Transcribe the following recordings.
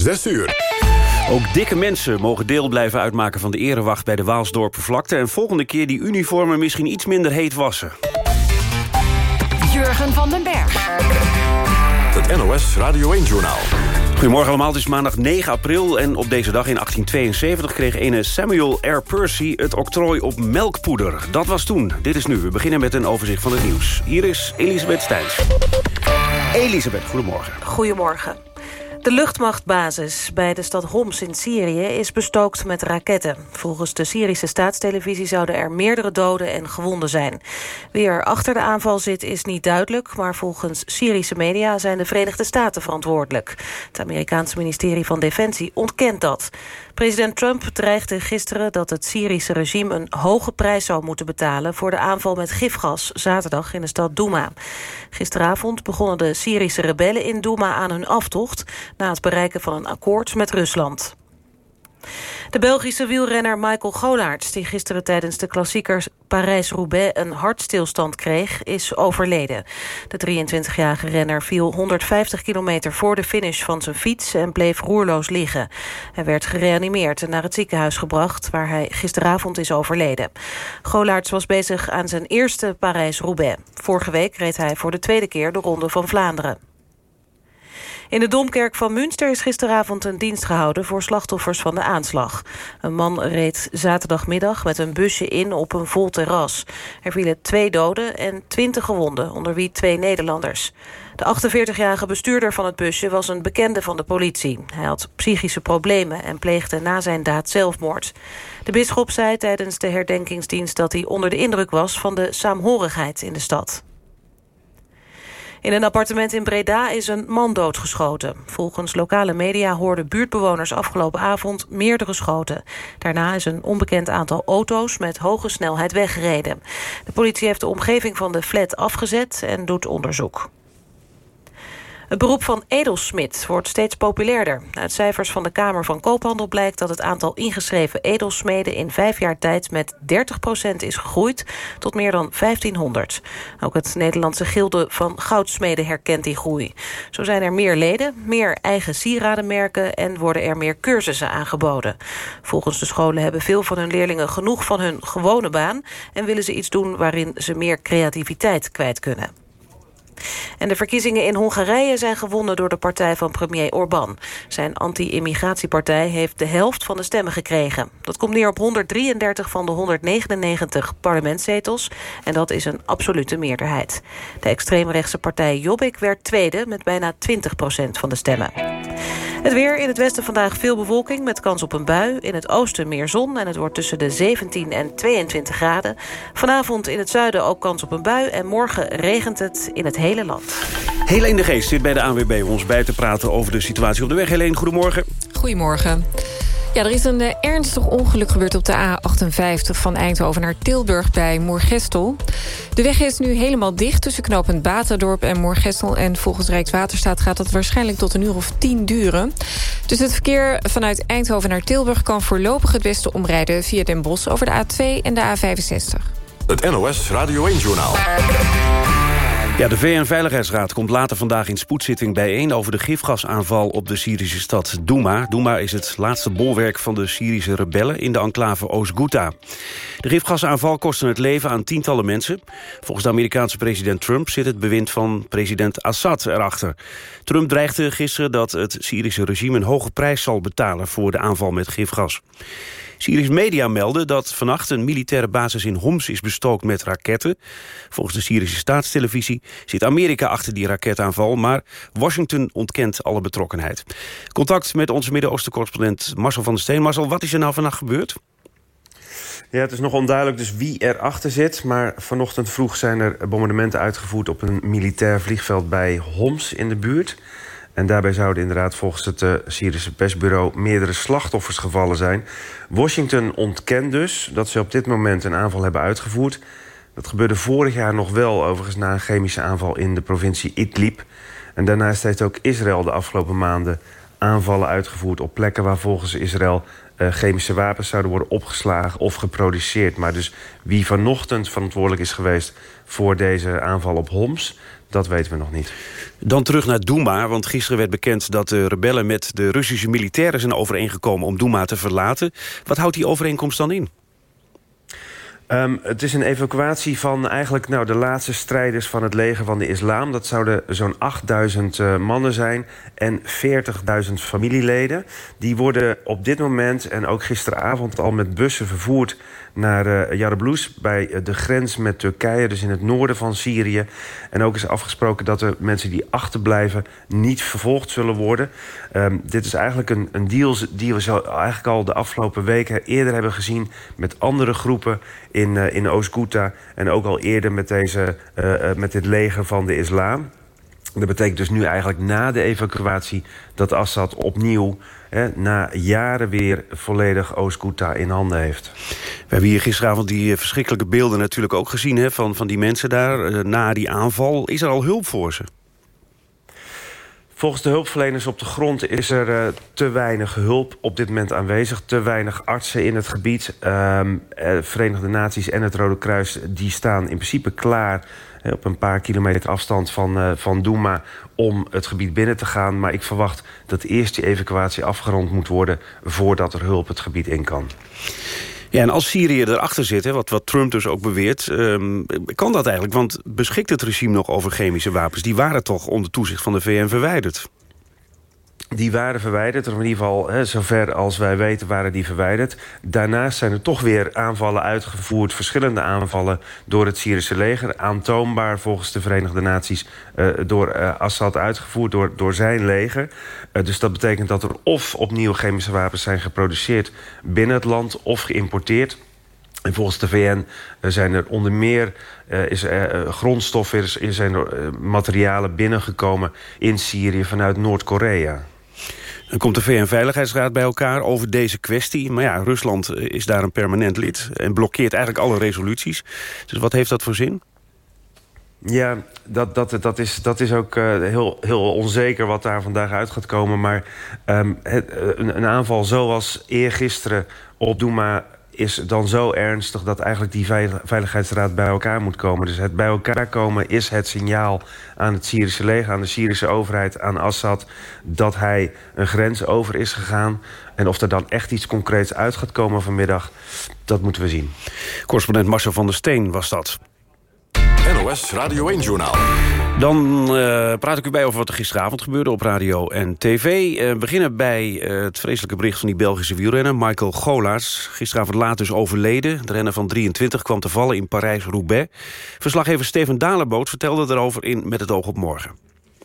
6 uur. Ook dikke mensen mogen deel blijven uitmaken van de erewacht bij de Waalsdorpenvlakte... en volgende keer die uniformen misschien iets minder heet wassen. Jurgen van den Berg. Het NOS Radio 1-journaal. Goedemorgen allemaal, het is maandag 9 april... en op deze dag in 1872 kreeg ene Samuel R. Percy... het octrooi op melkpoeder. Dat was toen. Dit is nu. We beginnen met een overzicht van het nieuws. Hier is Elisabeth Steins. Elisabeth, goedemorgen. Goedemorgen. De luchtmachtbasis bij de stad Homs in Syrië is bestookt met raketten. Volgens de Syrische staatstelevisie zouden er meerdere doden en gewonden zijn. Wie er achter de aanval zit is niet duidelijk... maar volgens Syrische media zijn de Verenigde Staten verantwoordelijk. Het Amerikaanse ministerie van Defensie ontkent dat. President Trump dreigde gisteren dat het Syrische regime... een hoge prijs zou moeten betalen voor de aanval met gifgas... zaterdag in de stad Douma. Gisteravond begonnen de Syrische rebellen in Douma aan hun aftocht... na het bereiken van een akkoord met Rusland. De Belgische wielrenner Michael Golaerts... die gisteren tijdens de klassiekers Parijs-Roubaix... een hartstilstand kreeg, is overleden. De 23-jarige renner viel 150 kilometer voor de finish van zijn fiets... en bleef roerloos liggen. Hij werd gereanimeerd en naar het ziekenhuis gebracht... waar hij gisteravond is overleden. Golaerts was bezig aan zijn eerste Parijs-Roubaix. Vorige week reed hij voor de tweede keer de Ronde van Vlaanderen. In de Domkerk van Münster is gisteravond een dienst gehouden... voor slachtoffers van de aanslag. Een man reed zaterdagmiddag met een busje in op een vol terras. Er vielen twee doden en twintig gewonden, onder wie twee Nederlanders. De 48-jarige bestuurder van het busje was een bekende van de politie. Hij had psychische problemen en pleegde na zijn daad zelfmoord. De bisschop zei tijdens de herdenkingsdienst dat hij onder de indruk was... van de saamhorigheid in de stad. In een appartement in Breda is een man doodgeschoten. Volgens lokale media hoorden buurtbewoners afgelopen avond meerdere schoten. Daarna is een onbekend aantal auto's met hoge snelheid weggereden. De politie heeft de omgeving van de flat afgezet en doet onderzoek. Het beroep van edelsmid wordt steeds populairder. Uit cijfers van de Kamer van Koophandel blijkt dat het aantal ingeschreven edelsmeden in vijf jaar tijd met 30% is gegroeid tot meer dan 1500. Ook het Nederlandse gilde van goudsmeden herkent die groei. Zo zijn er meer leden, meer eigen sieradenmerken en worden er meer cursussen aangeboden. Volgens de scholen hebben veel van hun leerlingen genoeg van hun gewone baan en willen ze iets doen waarin ze meer creativiteit kwijt kunnen. En de verkiezingen in Hongarije zijn gewonnen door de partij van premier Orbán. Zijn anti-immigratiepartij heeft de helft van de stemmen gekregen. Dat komt neer op 133 van de 199 parlementszetels. En dat is een absolute meerderheid. De extreemrechtse partij Jobbik werd tweede met bijna 20% van de stemmen. Het weer in het westen vandaag veel bewolking met kans op een bui. In het oosten meer zon en het wordt tussen de 17 en 22 graden. Vanavond in het zuiden ook kans op een bui. En morgen regent het in het hele land. Helene de Geest zit bij de ANWB om ons bij te praten over de situatie op de weg. Helene, goedemorgen. Goedemorgen. Ja, er is een uh, ernstig ongeluk gebeurd op de A58 van Eindhoven naar Tilburg bij Moergestel. De weg is nu helemaal dicht tussen knooppunt Baterdorp en Moergestel. En volgens Rijkswaterstaat gaat dat waarschijnlijk tot een uur of tien duren. Dus het verkeer vanuit Eindhoven naar Tilburg kan voorlopig het beste omrijden via Den Bosch over de A2 en de A65. Het NOS Radio 1-journaal. Ja, de VN-veiligheidsraad komt later vandaag in spoedzitting bijeen... over de gifgasaanval op de Syrische stad Douma. Douma is het laatste bolwerk van de Syrische rebellen... in de enclave Oost-Ghouta. De gifgasaanval kostte het leven aan tientallen mensen. Volgens de Amerikaanse president Trump zit het bewind van president Assad erachter. Trump dreigde gisteren dat het Syrische regime een hoge prijs zal betalen... voor de aanval met gifgas. Syrische media melden dat vannacht een militaire basis in Homs is bestookt met raketten. Volgens de Syrische staatstelevisie zit Amerika achter die raketaanval, maar Washington ontkent alle betrokkenheid. Contact met onze Midden-Oosten-correspondent Marcel van der Steen. Marcel, wat is er nou vannacht gebeurd? Ja, het is nog onduidelijk dus wie erachter zit. Maar vanochtend vroeg zijn er bombardementen uitgevoerd... op een militair vliegveld bij Homs in de buurt. En daarbij zouden inderdaad volgens het uh, Syrische persbureau... meerdere slachtoffers gevallen zijn. Washington ontkent dus dat ze op dit moment een aanval hebben uitgevoerd. Dat gebeurde vorig jaar nog wel overigens na een chemische aanval... in de provincie Idlib. En daarnaast heeft ook Israël de afgelopen maanden aanvallen uitgevoerd... op plekken waar volgens Israël uh, chemische wapens zouden worden opgeslagen of geproduceerd. Maar dus wie vanochtend verantwoordelijk is geweest voor deze aanval op Homs... dat weten we nog niet. Dan terug naar Douma, want gisteren werd bekend... dat de rebellen met de Russische militairen zijn overeengekomen... om Douma te verlaten. Wat houdt die overeenkomst dan in? Um, het is een evacuatie van eigenlijk nou, de laatste strijders van het leger van de islam. Dat zouden zo'n 8000 uh, mannen zijn en 40.000 familieleden. Die worden op dit moment en ook gisteravond al met bussen vervoerd naar uh, Jarablus... bij uh, de grens met Turkije, dus in het noorden van Syrië. En ook is afgesproken dat de mensen die achterblijven... niet vervolgd zullen worden. Um, dit is eigenlijk een, een deal die we zo eigenlijk al de afgelopen weken... eerder hebben gezien met andere groepen in, uh, in Oost-Ghouta... en ook al eerder met, deze, met dit leger van de islam... Dat betekent dus nu eigenlijk na de evacuatie dat Assad opnieuw... Hè, na jaren weer volledig Oost-Ghouta in handen heeft. We hebben hier gisteravond die verschrikkelijke beelden natuurlijk ook gezien... Hè, van, van die mensen daar na die aanval. Is er al hulp voor ze? Volgens de hulpverleners op de grond is er uh, te weinig hulp op dit moment aanwezig. Te weinig artsen in het gebied. Um, Verenigde Naties en het Rode Kruis die staan in principe klaar... Uh, op een paar kilometer afstand van, van Douma om het gebied binnen te gaan. Maar ik verwacht dat eerst die evacuatie afgerond moet worden... voordat er hulp het gebied in kan. Ja, en als Syrië erachter zit, hè, wat, wat Trump dus ook beweert... Um, kan dat eigenlijk? Want beschikt het regime nog over chemische wapens? Die waren toch onder toezicht van de VN verwijderd? Die waren verwijderd, of in ieder geval, hè, zover als wij weten, waren die verwijderd. Daarnaast zijn er toch weer aanvallen uitgevoerd, verschillende aanvallen door het Syrische leger. Aantoonbaar volgens de Verenigde Naties uh, door uh, Assad uitgevoerd, door, door zijn leger. Uh, dus dat betekent dat er of opnieuw chemische wapens zijn geproduceerd binnen het land of geïmporteerd. En volgens de VN zijn er onder meer uh, is uh, grondstoffen, zijn er materialen binnengekomen in Syrië vanuit Noord-Korea. Dan komt de VN-veiligheidsraad bij elkaar over deze kwestie. Maar ja, Rusland is daar een permanent lid en blokkeert eigenlijk alle resoluties. Dus wat heeft dat voor zin? Ja, dat, dat, dat, is, dat is ook uh, heel, heel onzeker wat daar vandaag uit gaat komen. Maar um, het, een, een aanval zoals eergisteren op Douma is dan zo ernstig dat eigenlijk die Veiligheidsraad bij elkaar moet komen. Dus het bij elkaar komen is het signaal aan het Syrische leger... aan de Syrische overheid, aan Assad... dat hij een grens over is gegaan. En of er dan echt iets concreets uit gaat komen vanmiddag... dat moeten we zien. Correspondent Marcel van der Steen was dat. NOS Radio 1-journaal. Dan uh, praat ik u bij over wat er gisteravond gebeurde op radio en tv. Uh, we beginnen bij uh, het vreselijke bericht van die Belgische wielrenner... Michael Golaars, gisteravond laat dus overleden. De renner van 23 kwam te vallen in Parijs-Roubaix. Verslaggever Steven Dalenboot vertelde erover in Met het oog op morgen.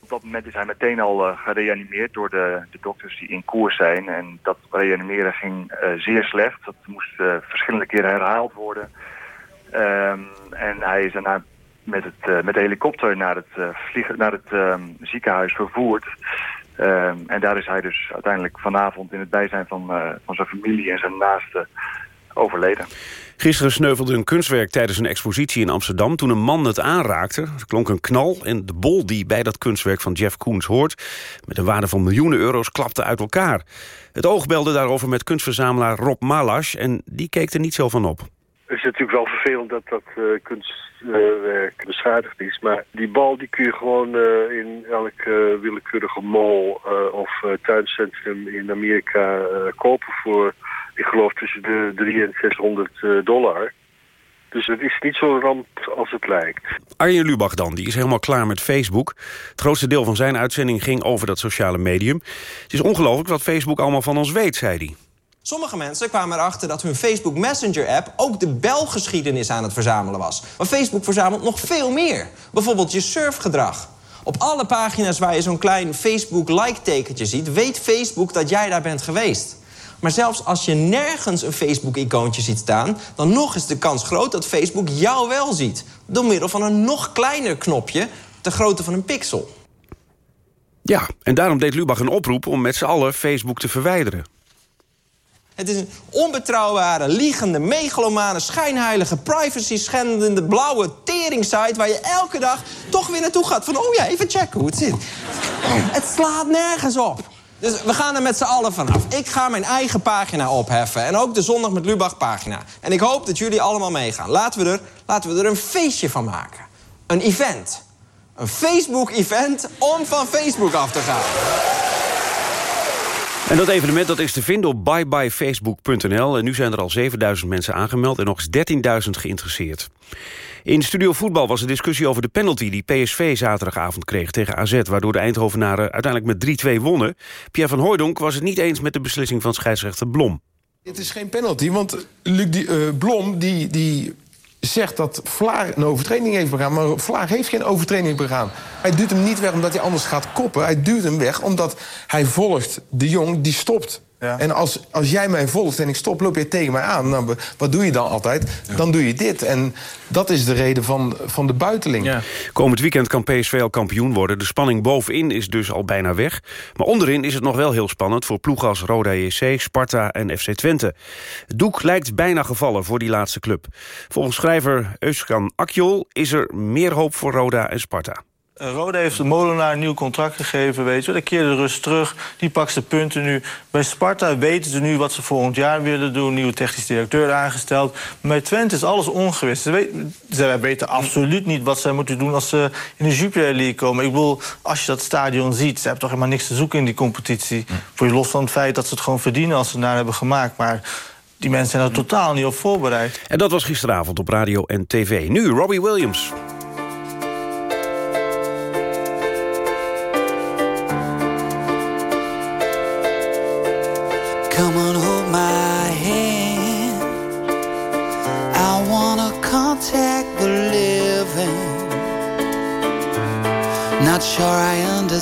Op dat moment is hij meteen al gereanimeerd door de, de, dokters die in koers zijn. En dat reanimeren ging zeer slecht. Dat moest verschillende keren herhaald worden... Um, en hij is daarna met, het, uh, met de helikopter naar het, uh, vliegen, naar het uh, ziekenhuis vervoerd. Ehm, en daar is hij dus uiteindelijk vanavond in het bijzijn van, eh, van zijn familie en zijn naasten overleden. Gisteren sneuvelde een kunstwerk tijdens een expositie in Amsterdam... toen een man het aanraakte. Er klonk een knal en de bol die bij dat kunstwerk van Jeff Koens hoort... met een waarde van miljoenen euro's klapte uit elkaar. Het oog belde daarover met kunstverzamelaar Rob Malasch... en die keek er niet zo van op. Het is natuurlijk wel vervelend dat dat uh, kunstwerk beschadigd is. Maar die bal die kun je gewoon uh, in elk willekeurige mall of tuincentrum in Amerika kopen voor, ik geloof, tussen de 300 en 600 dollar. Dus het is niet zo ramp als het lijkt. Arjen Lubach dan, die is helemaal klaar met Facebook. Het grootste deel van zijn uitzending ging over dat sociale medium. Het is ongelooflijk wat Facebook allemaal van ons weet, zei hij. Sommige mensen kwamen erachter dat hun Facebook Messenger-app... ook de belgeschiedenis aan het verzamelen was. Maar Facebook verzamelt nog veel meer. Bijvoorbeeld je surfgedrag. Op alle pagina's waar je zo'n klein Facebook-like-tekentje ziet... weet Facebook dat jij daar bent geweest. Maar zelfs als je nergens een Facebook-icoontje ziet staan... dan nog is de kans groot dat Facebook jou wel ziet. Door middel van een nog kleiner knopje... ter grootte van een pixel. Ja, en daarom deed Lubach een oproep om met z'n allen Facebook te verwijderen. Het is een onbetrouwbare, liegende, megalomane, schijnheilige, privacy-schendende, blauwe tering-site... waar je elke dag toch weer naartoe gaat van... oh ja, even checken hoe het zit. Het slaat nergens op. Dus we gaan er met z'n allen vanaf. Ik ga mijn eigen pagina opheffen. En ook de Zondag met Lubach pagina. En ik hoop dat jullie allemaal meegaan. Laten we er, laten we er een feestje van maken. Een event. Een Facebook-event om van Facebook af te gaan. En dat evenement dat is te vinden op byebyefacebook.nl. En nu zijn er al 7000 mensen aangemeld en nog eens 13.000 geïnteresseerd. In Studio Voetbal was een discussie over de penalty... die PSV zaterdagavond kreeg tegen AZ... waardoor de Eindhovenaren uiteindelijk met 3-2 wonnen. Pierre van Hooydonk was het niet eens met de beslissing van scheidsrechter Blom. Het is geen penalty, want Luc uh, Blom die, die zegt dat Vlaar een overtreding heeft begaan. Maar Vlaar heeft geen overtreding begaan. Hij duwt hem niet weg omdat hij anders gaat koppen. Hij duwt hem weg omdat hij volgt de jong die stopt. En als, als jij mij volgt en ik stop, loop je tegen mij aan. Nou, wat doe je dan altijd? Dan doe je dit. En dat is de reden van, van de buiteling. Ja. Komend weekend kan PSV al kampioen worden. De spanning bovenin is dus al bijna weg. Maar onderin is het nog wel heel spannend... voor ploegen als Roda JC, Sparta en FC Twente. Het doek lijkt bijna gevallen voor die laatste club. Volgens schrijver Euskan Akjol is er meer hoop voor Roda en Sparta. Eh, Rode heeft de Molenaar een nieuw contract gegeven, weet je. Dan keerde de rust terug, die pakt de punten nu. Bij Sparta weten ze nu wat ze volgend jaar willen doen. Nieuwe technisch directeur aangesteld. Maar bij Twente is alles ongewist. Ze, weten, ze weten absoluut niet wat ze moeten doen als ze in de Jupiler League komen. Ik bedoel, als je dat stadion ziet, ze hebben toch helemaal niks te zoeken in die competitie. Voor je los van het feit dat ze het gewoon verdienen als ze het naar hebben gemaakt. Maar die mensen zijn er totaal niet op voorbereid. En dat was gisteravond op radio en tv. Nu Robbie Williams.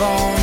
avant.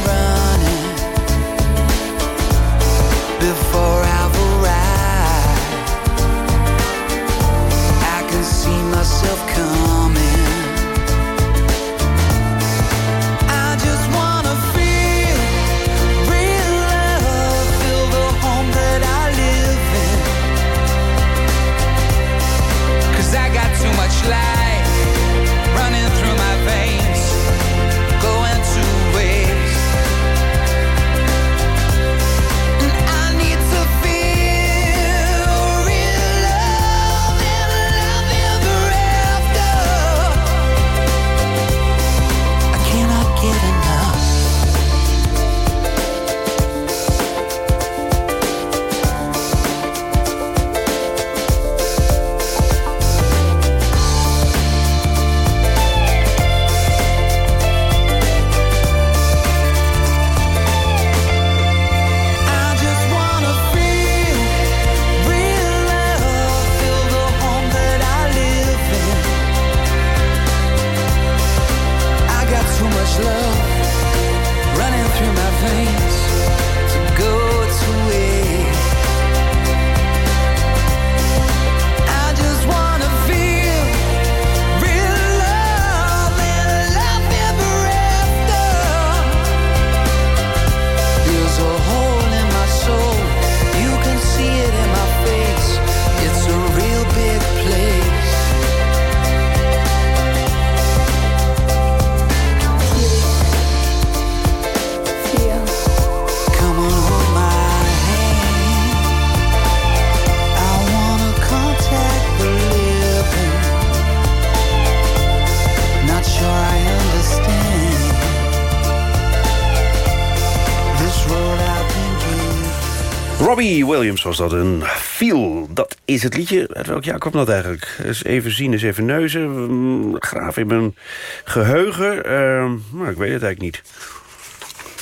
Robbie Williams was dat, een Feel. Dat is het liedje. Uit welk jaar kwam dat eigenlijk? Eens even zien, eens even neuzen. Mm, Graaf in mijn geheugen. Uh, nou, ik weet het eigenlijk niet.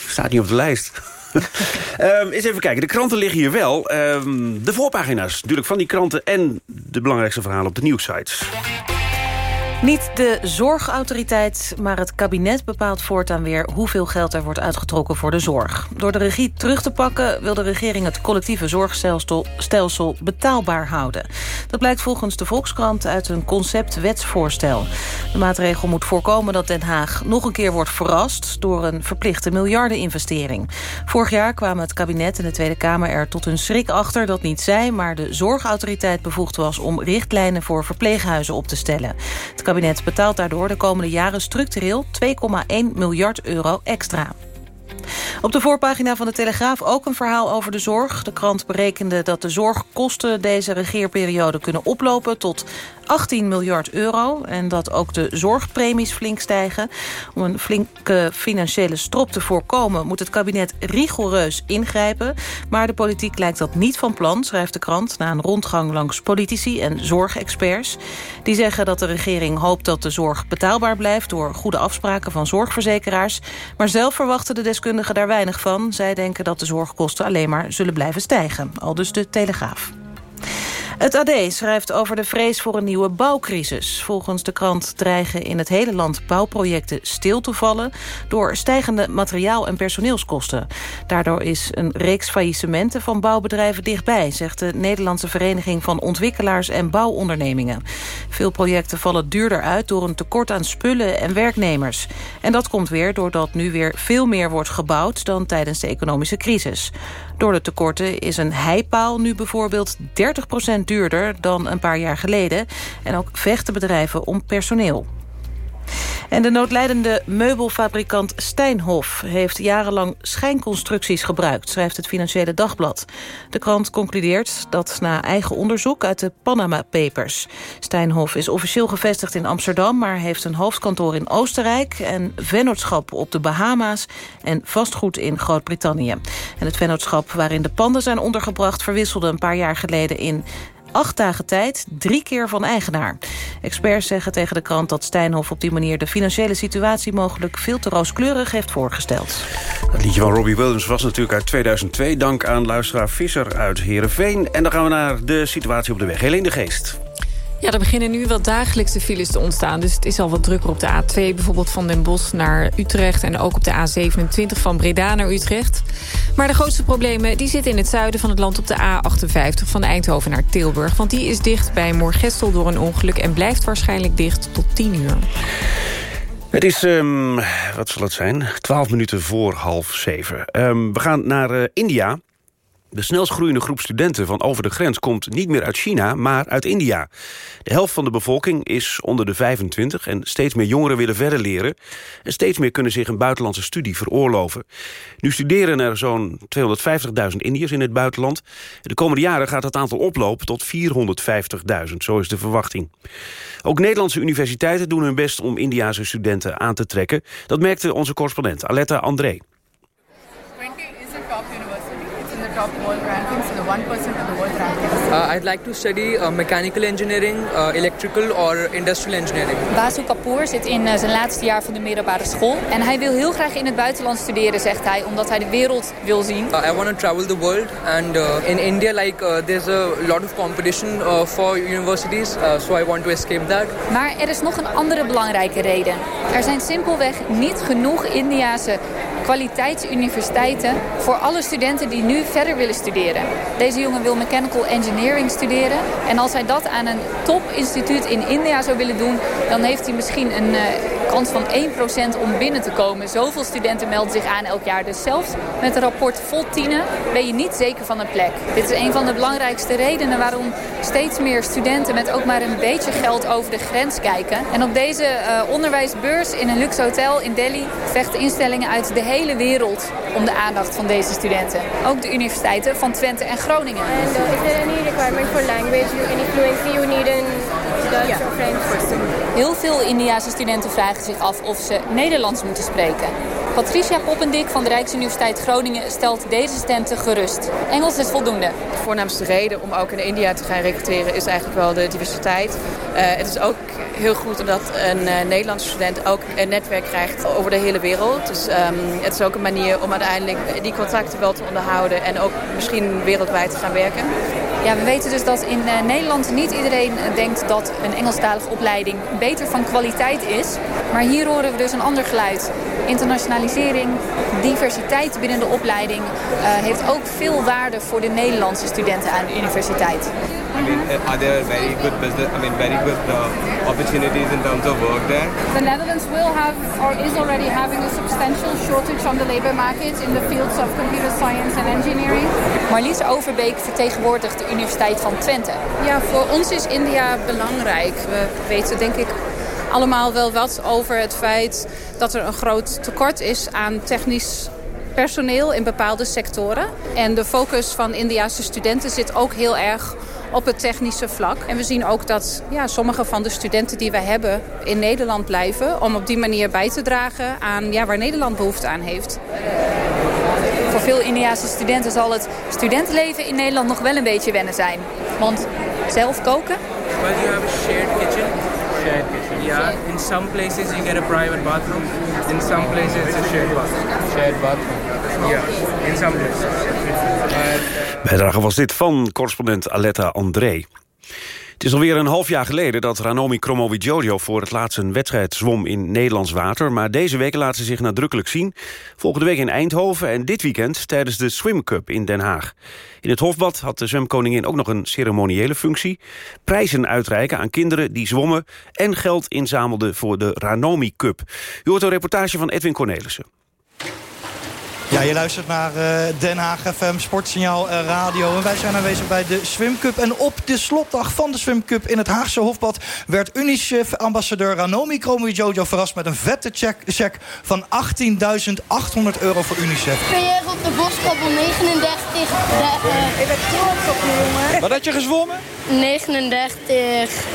Staat niet op de lijst. um, eens even kijken, de kranten liggen hier wel. Um, de voorpagina's natuurlijk van die kranten... en de belangrijkste verhalen op de nieuwsites. Niet de zorgautoriteit, maar het kabinet bepaalt voortaan weer... hoeveel geld er wordt uitgetrokken voor de zorg. Door de regie terug te pakken wil de regering het collectieve zorgstelsel betaalbaar houden. Dat blijkt volgens de Volkskrant uit een conceptwetsvoorstel. De maatregel moet voorkomen dat Den Haag nog een keer wordt verrast... door een verplichte miljardeninvestering. Vorig jaar kwamen het kabinet en de Tweede Kamer er tot hun schrik achter... dat niet zij, maar de zorgautoriteit bevoegd was... om richtlijnen voor verpleeghuizen op te stellen. Het kabinet betaalt daardoor de komende jaren structureel 2,1 miljard euro extra. Op de voorpagina van de Telegraaf ook een verhaal over de zorg. De krant berekende dat de zorgkosten deze regeerperiode kunnen oplopen tot 18 miljard euro. En dat ook de zorgpremies flink stijgen. Om een flinke financiële strop te voorkomen... moet het kabinet rigoureus ingrijpen. Maar de politiek lijkt dat niet van plan, schrijft de krant... na een rondgang langs politici en zorgexperts. Die zeggen dat de regering hoopt dat de zorg betaalbaar blijft... door goede afspraken van zorgverzekeraars. Maar zelf verwachten de deskundigen daar weinig van. Zij denken dat de zorgkosten alleen maar zullen blijven stijgen. Al dus de Telegraaf. Het AD schrijft over de vrees voor een nieuwe bouwcrisis. Volgens de krant dreigen in het hele land bouwprojecten stil te vallen... door stijgende materiaal- en personeelskosten. Daardoor is een reeks faillissementen van bouwbedrijven dichtbij... zegt de Nederlandse Vereniging van Ontwikkelaars en Bouwondernemingen. Veel projecten vallen duurder uit door een tekort aan spullen en werknemers. En dat komt weer doordat nu weer veel meer wordt gebouwd... dan tijdens de economische crisis. Door de tekorten is een heipaal nu bijvoorbeeld 30 duurder dan een paar jaar geleden. En ook vechten bedrijven om personeel. En de noodlijdende meubelfabrikant Steinhof heeft jarenlang schijnconstructies gebruikt, schrijft het Financiële Dagblad. De krant concludeert dat na eigen onderzoek uit de Panama Papers. Steinhof is officieel gevestigd in Amsterdam, maar heeft een hoofdkantoor in Oostenrijk en vennootschap op de Bahama's en vastgoed in Groot-Brittannië. En het vennootschap waarin de panden zijn ondergebracht verwisselde een paar jaar geleden in acht dagen tijd drie keer van eigenaar. Experts zeggen tegen de krant dat Steinhof op die manier... de financiële situatie mogelijk veel te rooskleurig heeft voorgesteld. Het liedje van Robbie Williams was natuurlijk uit 2002... dank aan luisteraar Visser uit Heerenveen. En dan gaan we naar de situatie op de weg. Helene de Geest. Ja, er beginnen nu wel dagelijkse files te ontstaan. Dus het is al wat drukker op de A2, bijvoorbeeld van Den Bosch naar Utrecht... en ook op de A27 van Breda naar Utrecht. Maar de grootste problemen die zitten in het zuiden van het land... op de A58 van Eindhoven naar Tilburg. Want die is dicht bij Moorgestel door een ongeluk... en blijft waarschijnlijk dicht tot 10 uur. Het is, um, wat zal het zijn, 12 minuten voor half zeven. Um, we gaan naar uh, India... De snelst groeiende groep studenten van over de grens komt niet meer uit China, maar uit India. De helft van de bevolking is onder de 25 en steeds meer jongeren willen verder leren. En steeds meer kunnen zich een buitenlandse studie veroorloven. Nu studeren er zo'n 250.000 Indiërs in het buitenland. De komende jaren gaat het aantal oplopen tot 450.000, zo is de verwachting. Ook Nederlandse universiteiten doen hun best om Indiase studenten aan te trekken. Dat merkte onze correspondent Aletta André. Top world rankings, the 1% of the world rankings? Uh, I'd like to study uh, mechanical engineering, uh, electrical or industrial engineering. Basu Kapoor zit in uh, zijn laatste jaar van de middelbare school. En hij wil heel graag in het buitenland studeren, zegt hij, omdat hij de wereld wil zien. Uh, I want to travel the world and uh, in India like there's a lot of competition for universities, so I want to escape that. Maar er is nog een andere belangrijke reden. Er zijn simpelweg niet genoeg Indiase kwaliteitsuniversiteiten voor alle studenten die nu verder willen studeren. Deze jongen wil mechanical engineering studeren. En als hij dat aan een topinstituut in India zou willen doen... dan heeft hij misschien een uh, kans van 1% om binnen te komen. Zoveel studenten melden zich aan elk jaar. Dus zelfs met een rapport vol tienen ben je niet zeker van een plek. Dit is een van de belangrijkste redenen waarom steeds meer studenten... met ook maar een beetje geld over de grens kijken. En op deze uh, onderwijsbeurs in een luxe hotel in Delhi... vechten instellingen uit de hele wereld om de aandacht van deze studenten. Ook de universiteiten van Twente en Groningen. Is requirement French? Heel veel Indiase studenten vragen zich af of ze Nederlands moeten spreken. Patricia Poppendik van de Rijksuniversiteit Groningen stelt deze studenten gerust. Engels is voldoende. De voornaamste reden om ook in India te gaan recruteren is eigenlijk wel de diversiteit. Uh, het is ook heel goed omdat een uh, Nederlandse student ook een netwerk krijgt over de hele wereld. Dus um, het is ook een manier om uiteindelijk die contacten wel te onderhouden en ook misschien wereldwijd te gaan werken. Ja, we weten dus dat in uh, Nederland niet iedereen denkt dat een Engelstalige opleiding beter van kwaliteit is. Maar hier horen we dus een ander geluid. Internationalisering, diversiteit binnen de opleiding uh, heeft ook veel waarde voor de Nederlandse studenten aan de universiteit. I mean, are there very good business, I mean, very good uh, opportunities in terms of work there? The Netherlands will have, or is already having a substantial shortage on the labor market in the fields of computer science and engineering. Marlies Overbeek vertegenwoordigt de Universiteit van Twente. Ja, voor ons is India belangrijk. We weten denk ik allemaal wel wat over het feit dat er een groot tekort is aan technisch personeel in bepaalde sectoren. En de focus van Indiase studenten zit ook heel erg op het technische vlak. En we zien ook dat ja, sommige van de studenten die we hebben in Nederland blijven... om op die manier bij te dragen aan ja, waar Nederland behoefte aan heeft. Voor veel Indiase studenten zal het studentenleven in Nederland nog wel een beetje wennen zijn. Want zelf koken... Well, you have a shared kitchen. Shared kitchen. Yeah, in some places you get a private bathroom. In some places it's a shared bathroom. Shared bathroom. Yeah, in some places. Bijdrage was dit van correspondent Aletta André. Het is alweer een half jaar geleden dat Ranomi Kromowidjojo... voor het laatst een wedstrijd zwom in Nederlands water. Maar deze week laat ze zich nadrukkelijk zien. Volgende week in Eindhoven en dit weekend tijdens de Swim Cup in Den Haag. In het Hofbad had de zwemkoningin ook nog een ceremoniële functie. Prijzen uitreiken aan kinderen die zwommen... en geld inzamelden voor de Ranomi Cup. U hoort een reportage van Edwin Cornelissen. Ja, je luistert naar uh, Den Haag FM, Sportsignaal uh, Radio. En wij zijn aanwezig bij de Swim Cup. En op de slotdag van de Swim Cup in het Haagse Hofbad... werd Unicef-ambassadeur Ranomi Kromowidjojo verrast... met een vette check, check van 18.800 euro voor Unicef. PR op de Boskappel 39. De, uh, Ik ben trots op je, jongen. Wat had je gezwommen? 39,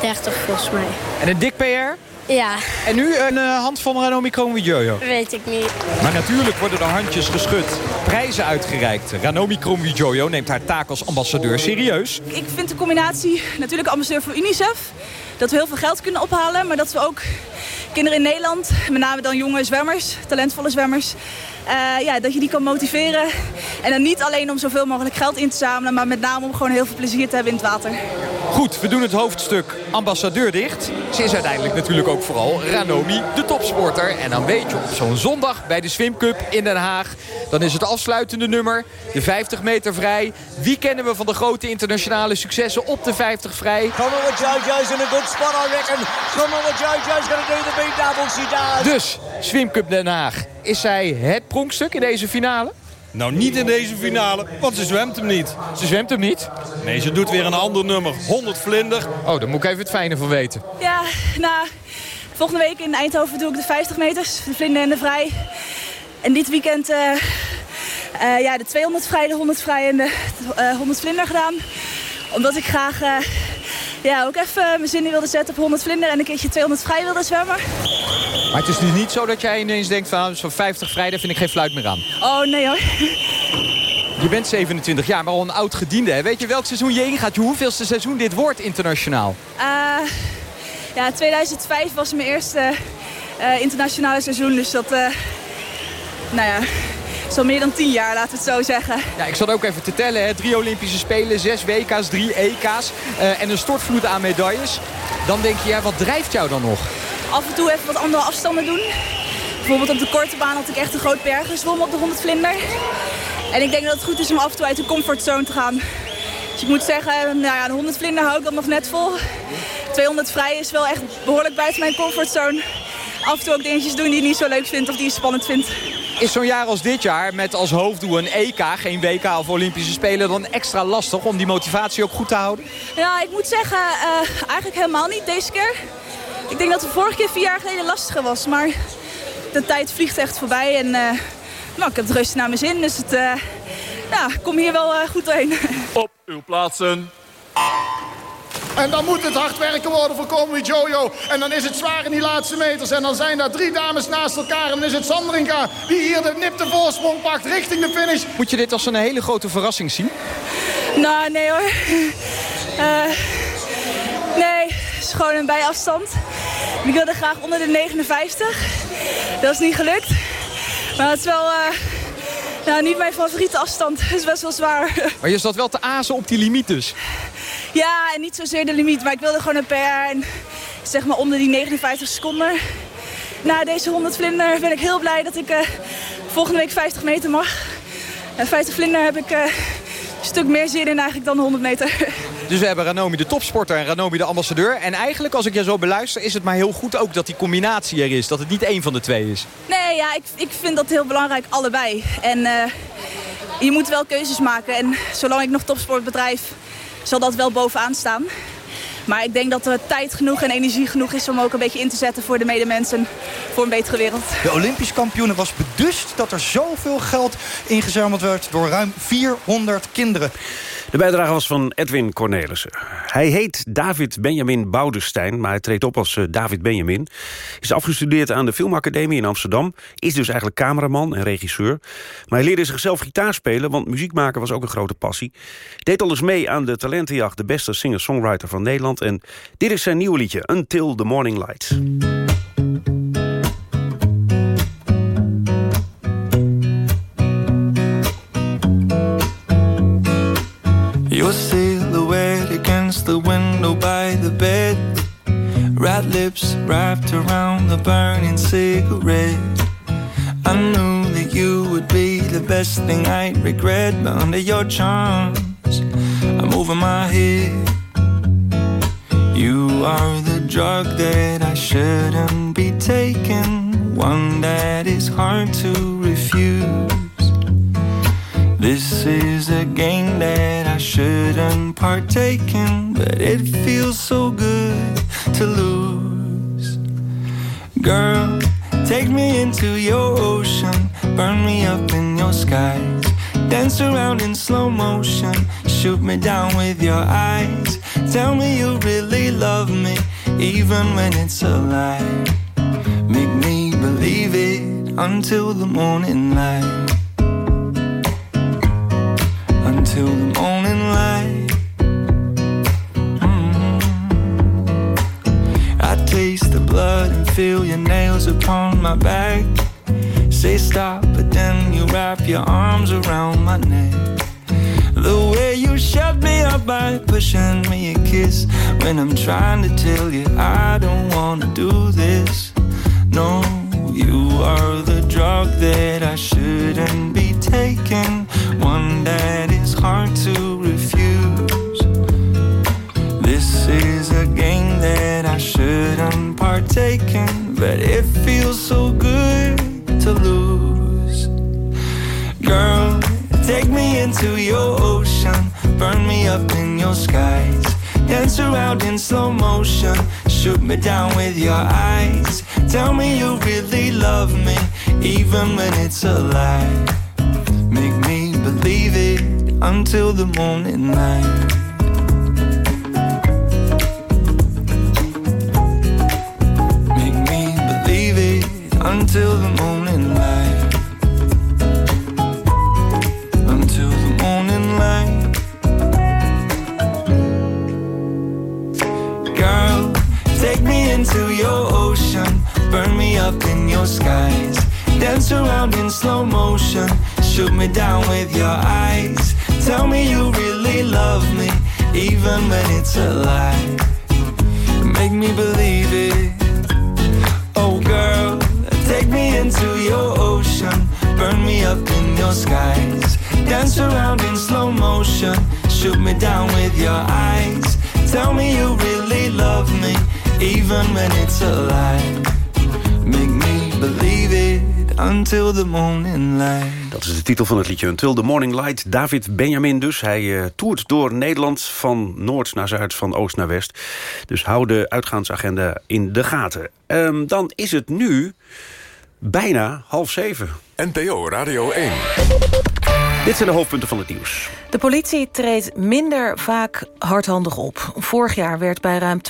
30 volgens mij. En een dik PR? Ja. En nu een uh, hand van Ranomi Kromowidjojo? Weet ik niet. Maar natuurlijk worden er handjes geschud. Prijzen uitgereikt. Ranomi Kromowidjojo neemt haar taak als ambassadeur serieus. Ik vind de combinatie natuurlijk ambassadeur voor UNICEF. Dat we heel veel geld kunnen ophalen. Maar dat we ook kinderen in Nederland, met name dan jonge zwemmers, talentvolle zwemmers... Uh, ja, dat je die kan motiveren. En dan niet alleen om zoveel mogelijk geld in te zamelen... maar met name om gewoon heel veel plezier te hebben in het water. Goed, we doen het hoofdstuk ambassadeur dicht. Ze is uiteindelijk natuurlijk ook vooral Ranomi, de topsporter. En dan weet je, op zo'n zondag bij de Swim Cup in Den Haag... dan is het afsluitende nummer, de 50 meter vrij. Wie kennen we van de grote internationale successen op de 50 vrij? Come on with Jojo's in a good spot, I reckon. Come on with Jojo's gonna do the beat double, she does. Dus, Swim Cup Den Haag. Is zij het pronkstuk in deze finale? Nou, niet in deze finale, want ze zwemt hem niet. Ze zwemt hem niet? Nee, ze doet weer een ander nummer. 100 vlinder. Oh, daar moet ik even het fijne van weten. Ja, nou, volgende week in Eindhoven doe ik de 50 meters. De vlinder en de vrij. En dit weekend uh, uh, ja, de 200 vrij, de 100 vrij en de uh, 100 vlinder gedaan. Omdat ik graag ja, ook even mijn zin in wilde zetten op 100 vlinder en een keertje 200 vrij wilde zwemmen. Maar het is nu niet zo dat jij ineens denkt van zo'n 50 vrij, daar vind ik geen fluit meer aan. Oh, nee hoor. Je bent 27 jaar, maar al een oud gediende. Hè? Weet je welk seizoen je ingaat? Hoeveelste seizoen dit wordt internationaal? Uh, ja, 2005 was mijn eerste uh, internationale seizoen. Dus dat, uh, nou ja, al meer dan 10 jaar, laten we het zo zeggen. Ja, ik zat ook even te tellen. Hè. Drie Olympische Spelen, zes WK's, drie EK's en een stortvloed aan medailles. Dan denk je, ja, wat drijft jou dan nog? Af en toe even wat andere afstanden doen. Bijvoorbeeld op de korte baan had ik echt een groot berg gezwommen op de 100 vlinder. En ik denk dat het goed is om af en toe uit de comfortzone te gaan. Dus ik moet zeggen, nou ja, de 100 vlinder hou ik dan nog net vol. 200 vrij is wel echt behoorlijk buiten mijn comfortzone. Af en toe ook dingetjes doen die je niet zo leuk vindt of die je spannend vindt. Is zo'n jaar als dit jaar met als hoofddoel een EK, geen WK of Olympische Spelen... dan extra lastig om die motivatie ook goed te houden? Ja, ik moet zeggen, uh, eigenlijk helemaal niet deze keer. Ik denk dat de vorige keer vier jaar geleden lastiger was. Maar de tijd vliegt echt voorbij. En uh, nou, ik heb het rustig naar mijn zin. Dus het, uh, ja, ik kom hier wel uh, goed doorheen. Op uw plaatsen. En dan moet het hard werken worden voor Combi Jojo. En dan is het zwaar in die laatste meters. En dan zijn daar drie dames naast elkaar. En dan is het Sandringa die hier de nipte voorsprong pakt richting de finish. Moet je dit als een hele grote verrassing zien? Nou, nee hoor. Uh, nee, het is gewoon een bijafstand. Ik wilde graag onder de 59. Dat is niet gelukt. Maar het is wel... Uh, nou, niet mijn favoriete afstand. Het is best wel zwaar. Maar je zat wel te azen op die limiet dus? Ja, en niet zozeer de limiet. Maar ik wilde gewoon een PR. En zeg maar onder die 59 seconden. Na deze 100 vlinder ben ik heel blij dat ik uh, volgende week 50 meter mag. En 50 vlinder heb ik uh, een stuk meer zin in eigenlijk dan de 100 meter. Dus we hebben Ranomi de topsporter en Ranomi de ambassadeur. En eigenlijk, als ik je zo beluister, is het maar heel goed ook dat die combinatie er is. Dat het niet één van de twee is. Nee, ja, ik, ik vind dat heel belangrijk, allebei. En uh, je moet wel keuzes maken. En zolang ik nog topsport bedrijf, zal dat wel bovenaan staan. Maar ik denk dat er tijd genoeg en energie genoeg is om ook een beetje in te zetten voor de medemensen. Voor een betere wereld. De Olympisch kampioene was bedust dat er zoveel geld ingezameld werd door ruim 400 kinderen. De bijdrage was van Edwin Cornelissen. Hij heet David Benjamin Boudestein, maar hij treedt op als David Benjamin. Is afgestudeerd aan de Filmacademie in Amsterdam. Is dus eigenlijk cameraman en regisseur. Maar hij leerde zichzelf gitaar spelen, want muziek maken was ook een grote passie. Deed al eens mee aan de talentenjacht, de beste singer-songwriter van Nederland. En dit is zijn nieuwe liedje, Until the Morning Light. Cigarette. I knew that you would be the best thing I'd regret But under your charms, I'm over my head. You are the drug that I shouldn't be taking One that is hard to refuse. This is a game that I shouldn't partake in, but it feels so good to lose. Girl, take me into your ocean, burn me up in your skies, dance around in slow motion, shoot me down with your eyes. Tell me you really love me, even when it's a lie. Make me believe it until the morning light. Until the morning light. Feel your nails upon my back. Say stop, but then you wrap your arms around my neck. The way you shut me up by pushing me a kiss when I'm trying to tell you I don't wanna do this. No, you are the drug that I shouldn't be taking, one that is hard to refuse. This is a game that I shouldn't but it feels so good to lose. Girl, take me into your ocean, burn me up in your skies, dance around in slow motion, shoot me down with your eyes. Tell me you really love me, even when it's a lie. Make me believe it until the morning light. Until the morning light. Until the morning light. Girl, take me into your ocean, burn me up in your skies, dance around in slow motion, shoot me down with your eyes. Tell me you really love me, even when it's a lie. Make me believe your skies, dance around in slow motion, shoot me down with your eyes. Tell me you really love me, even when it's a lie. Make me believe it until the morning light. Dat is de titel van het liedje Until the Morning Light. David Benjamin dus. Hij uh, toert door Nederland van noord naar zuid, van oost naar west. Dus hou de uitgaansagenda in de gaten. Um, dan is het nu bijna half zeven. NPO Radio 1. Dit zijn de hoofdpunten van het nieuws. De politie treedt minder vaak hardhandig op. Vorig jaar werd bij ruim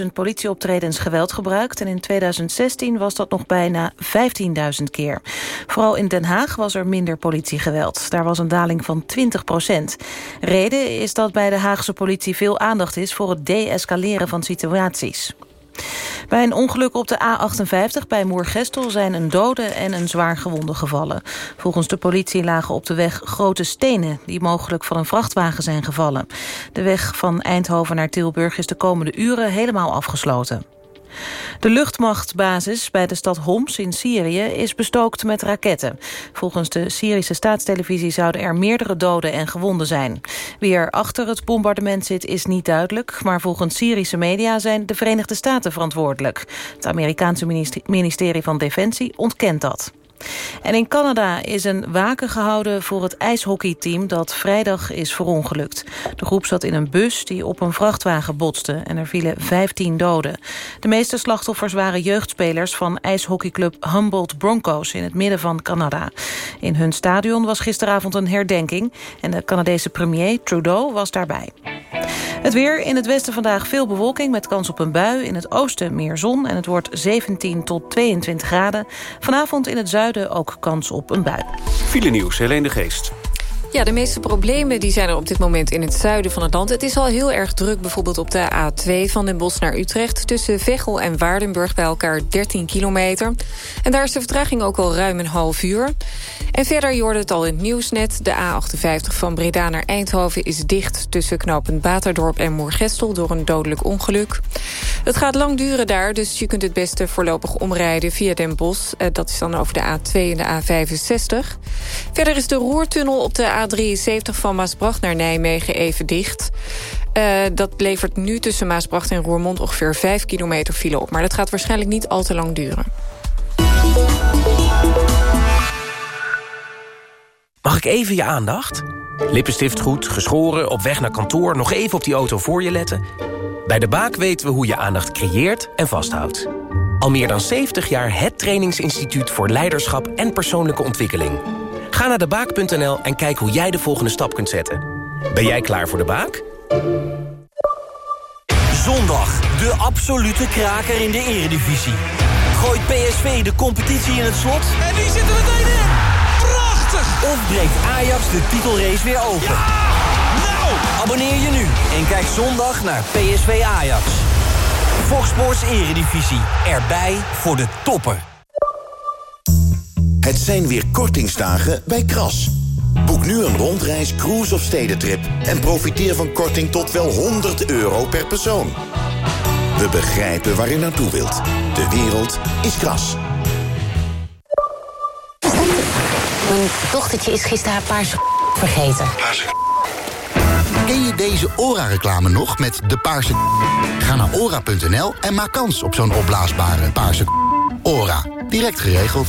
12.000 politieoptredens geweld gebruikt... en in 2016 was dat nog bijna 15.000 keer. Vooral in Den Haag was er minder politiegeweld. Daar was een daling van 20 procent. Reden is dat bij de Haagse politie veel aandacht is... voor het de-escaleren van situaties. Bij een ongeluk op de A58 bij Moergestel zijn een dode en een zwaar gewonde gevallen. Volgens de politie lagen op de weg grote stenen... die mogelijk van een vrachtwagen zijn gevallen. De weg van Eindhoven naar Tilburg is de komende uren helemaal afgesloten. De luchtmachtbasis bij de stad Homs in Syrië is bestookt met raketten. Volgens de Syrische staatstelevisie zouden er meerdere doden en gewonden zijn. Wie er achter het bombardement zit is niet duidelijk... maar volgens Syrische media zijn de Verenigde Staten verantwoordelijk. Het Amerikaanse ministerie van Defensie ontkent dat. En in Canada is een waken gehouden voor het ijshockeyteam dat vrijdag is verongelukt. De groep zat in een bus die op een vrachtwagen botste en er vielen 15 doden. De meeste slachtoffers waren jeugdspelers van ijshockeyclub Humboldt Broncos in het midden van Canada. In hun stadion was gisteravond een herdenking en de Canadese premier Trudeau was daarbij. Het weer in het westen vandaag veel bewolking met kans op een bui. In het oosten meer zon en het wordt 17 tot 22 graden. Vanavond in het zuiden ook kans op een bui. File nieuws, Helene de Geest. Ja, de meeste problemen die zijn er op dit moment in het zuiden van het land. Het is al heel erg druk, bijvoorbeeld op de A2 van Den Bosch naar Utrecht... tussen Veghel en Waardenburg bij elkaar 13 kilometer. En daar is de vertraging ook al ruim een half uur. En verder, je hoorde het al in het nieuws net... de A58 van Breda naar Eindhoven is dicht... tussen knooppunt Baterdorp en Moergestel door een dodelijk ongeluk. Het gaat lang duren daar, dus je kunt het beste voorlopig omrijden via Den Bosch. Eh, dat is dan over de A2 en de A65. Verder is de Roertunnel op de A73 van Maasbracht naar Nijmegen even dicht. Uh, dat levert nu tussen Maasbracht en Roermond ongeveer 5 kilometer file op. Maar dat gaat waarschijnlijk niet al te lang duren. Mag ik even je aandacht? Lippenstift goed, geschoren, op weg naar kantoor... nog even op die auto voor je letten? Bij De Baak weten we hoe je aandacht creëert en vasthoudt. Al meer dan 70 jaar het trainingsinstituut voor leiderschap en persoonlijke ontwikkeling... Ga naar debaak.nl en kijk hoe jij de volgende stap kunt zetten. Ben jij klaar voor de baak? Zondag, de absolute kraker in de eredivisie. Gooit PSV de competitie in het slot? En die zitten meteen in! Prachtig! Of breekt Ajax de titelrace weer open? Ja! Nou! Abonneer je nu en kijk zondag naar PSV Ajax. Fox Sports Eredivisie. Erbij voor de toppen. Het zijn weer kortingsdagen bij Kras. Boek nu een rondreis, cruise of stedentrip... en profiteer van korting tot wel 100 euro per persoon. We begrijpen waar u naartoe wilt. De wereld is Kras. Mijn dochtertje is gisteren haar paarse vergeten. Ken je deze ORA-reclame nog met de paarse Ga naar ora.nl en maak kans op zo'n opblaasbare paarse ORA. Direct geregeld.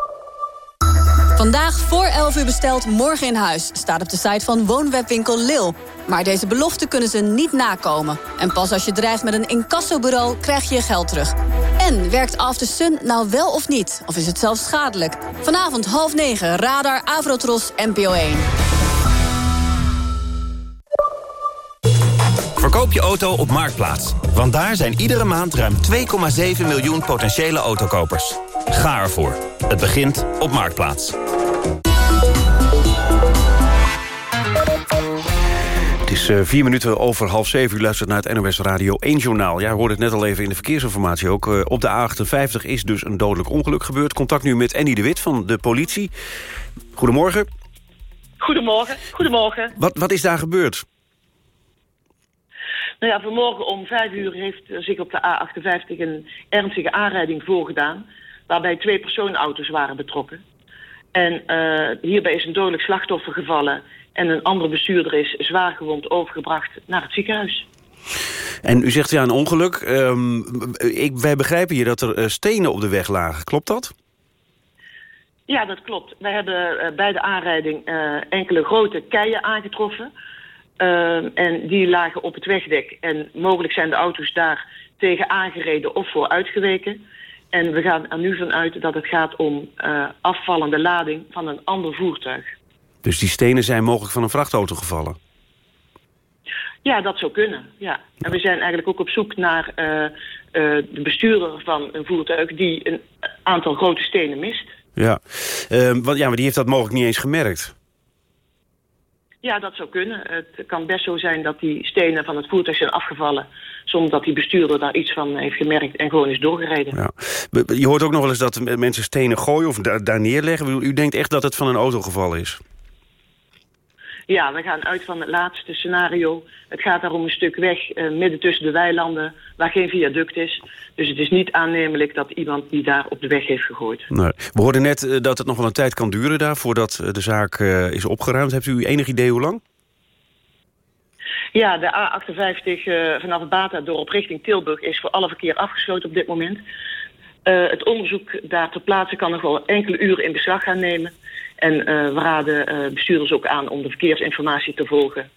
Vandaag voor 11 uur besteld, morgen in huis. Staat op de site van woonwebwinkel Lil. Maar deze belofte kunnen ze niet nakomen. En pas als je dreigt met een incassobureau, krijg je je geld terug. En werkt After Sun nou wel of niet? Of is het zelfs schadelijk? Vanavond half negen, Radar, Avrotros, NPO 1. Verkoop je auto op Marktplaats. Want daar zijn iedere maand ruim 2,7 miljoen potentiële autokopers. Ga ervoor. Het begint op Marktplaats. Het is uh, vier minuten over half zeven. U luistert naar het NOS Radio 1 Journaal. Ja, hoorde het net al even in de verkeersinformatie ook. Uh, op de A58 is dus een dodelijk ongeluk gebeurd. Contact nu met Annie de Wit van de politie. Goedemorgen. Goedemorgen. Goedemorgen. Wat, wat is daar gebeurd? Nou ja, vanmorgen om vijf uur heeft zich op de A58 een ernstige aanrijding voorgedaan... waarbij twee personenauto's waren betrokken. En uh, hierbij is een dodelijk slachtoffer gevallen En een andere bestuurder is zwaar gewond overgebracht naar het ziekenhuis. En u zegt ja, een ongeluk. Ehm, ik, wij begrijpen hier dat er eh, stenen op de weg lagen. Klopt dat? Ja, dat klopt. Wij hebben eh, bij de aanrijding eh, enkele grote keien aangetroffen. Ehm, en die lagen op het wegdek. En mogelijk zijn de auto's daar tegen aangereden of voor uitgeweken. En we gaan er nu vanuit dat het gaat om eh, afvallende lading van een ander voertuig. Dus die stenen zijn mogelijk van een vrachtauto gevallen? Ja, dat zou kunnen. Ja. En we zijn eigenlijk ook op zoek naar eh, eh, de bestuurder van een voertuig die een aantal grote stenen mist. Ja, Ehm, want, ja maar die heeft dat mogelijk niet eens gemerkt. Ja, dat zou kunnen. Het kan best zo zijn dat die stenen van het voertuig zijn afgevallen... zonder dat die bestuurder daar iets van heeft gemerkt en gewoon is doorgereden. Ja. Je hoort ook nog wel eens dat mensen stenen gooien of da- daar neerleggen. U denkt echt dat het van een autogeval is? Ja, we gaan uit van het laatste scenario. Het gaat daar om een stuk weg eh, midden tussen de weilanden... waar geen viaduct is. Dus het is niet aannemelijk dat iemand die daar op de weg heeft gegooid. We hoorden net eh, dat het nog wel een tijd kan duren daar... voordat eh, de zaak eh, is opgeruimd. Hebt u enig idee hoe lang? Ja, de A58 eh, vanaf Batadorp richting Tilburg is voor alle verkeer afgesloten op dit moment. Eh, het onderzoek daar ter plaatse kan nog wel enkele uren in beslag gaan nemen. En eh, we raden bestuurders ook aan om de verkeersinformatie te volgen...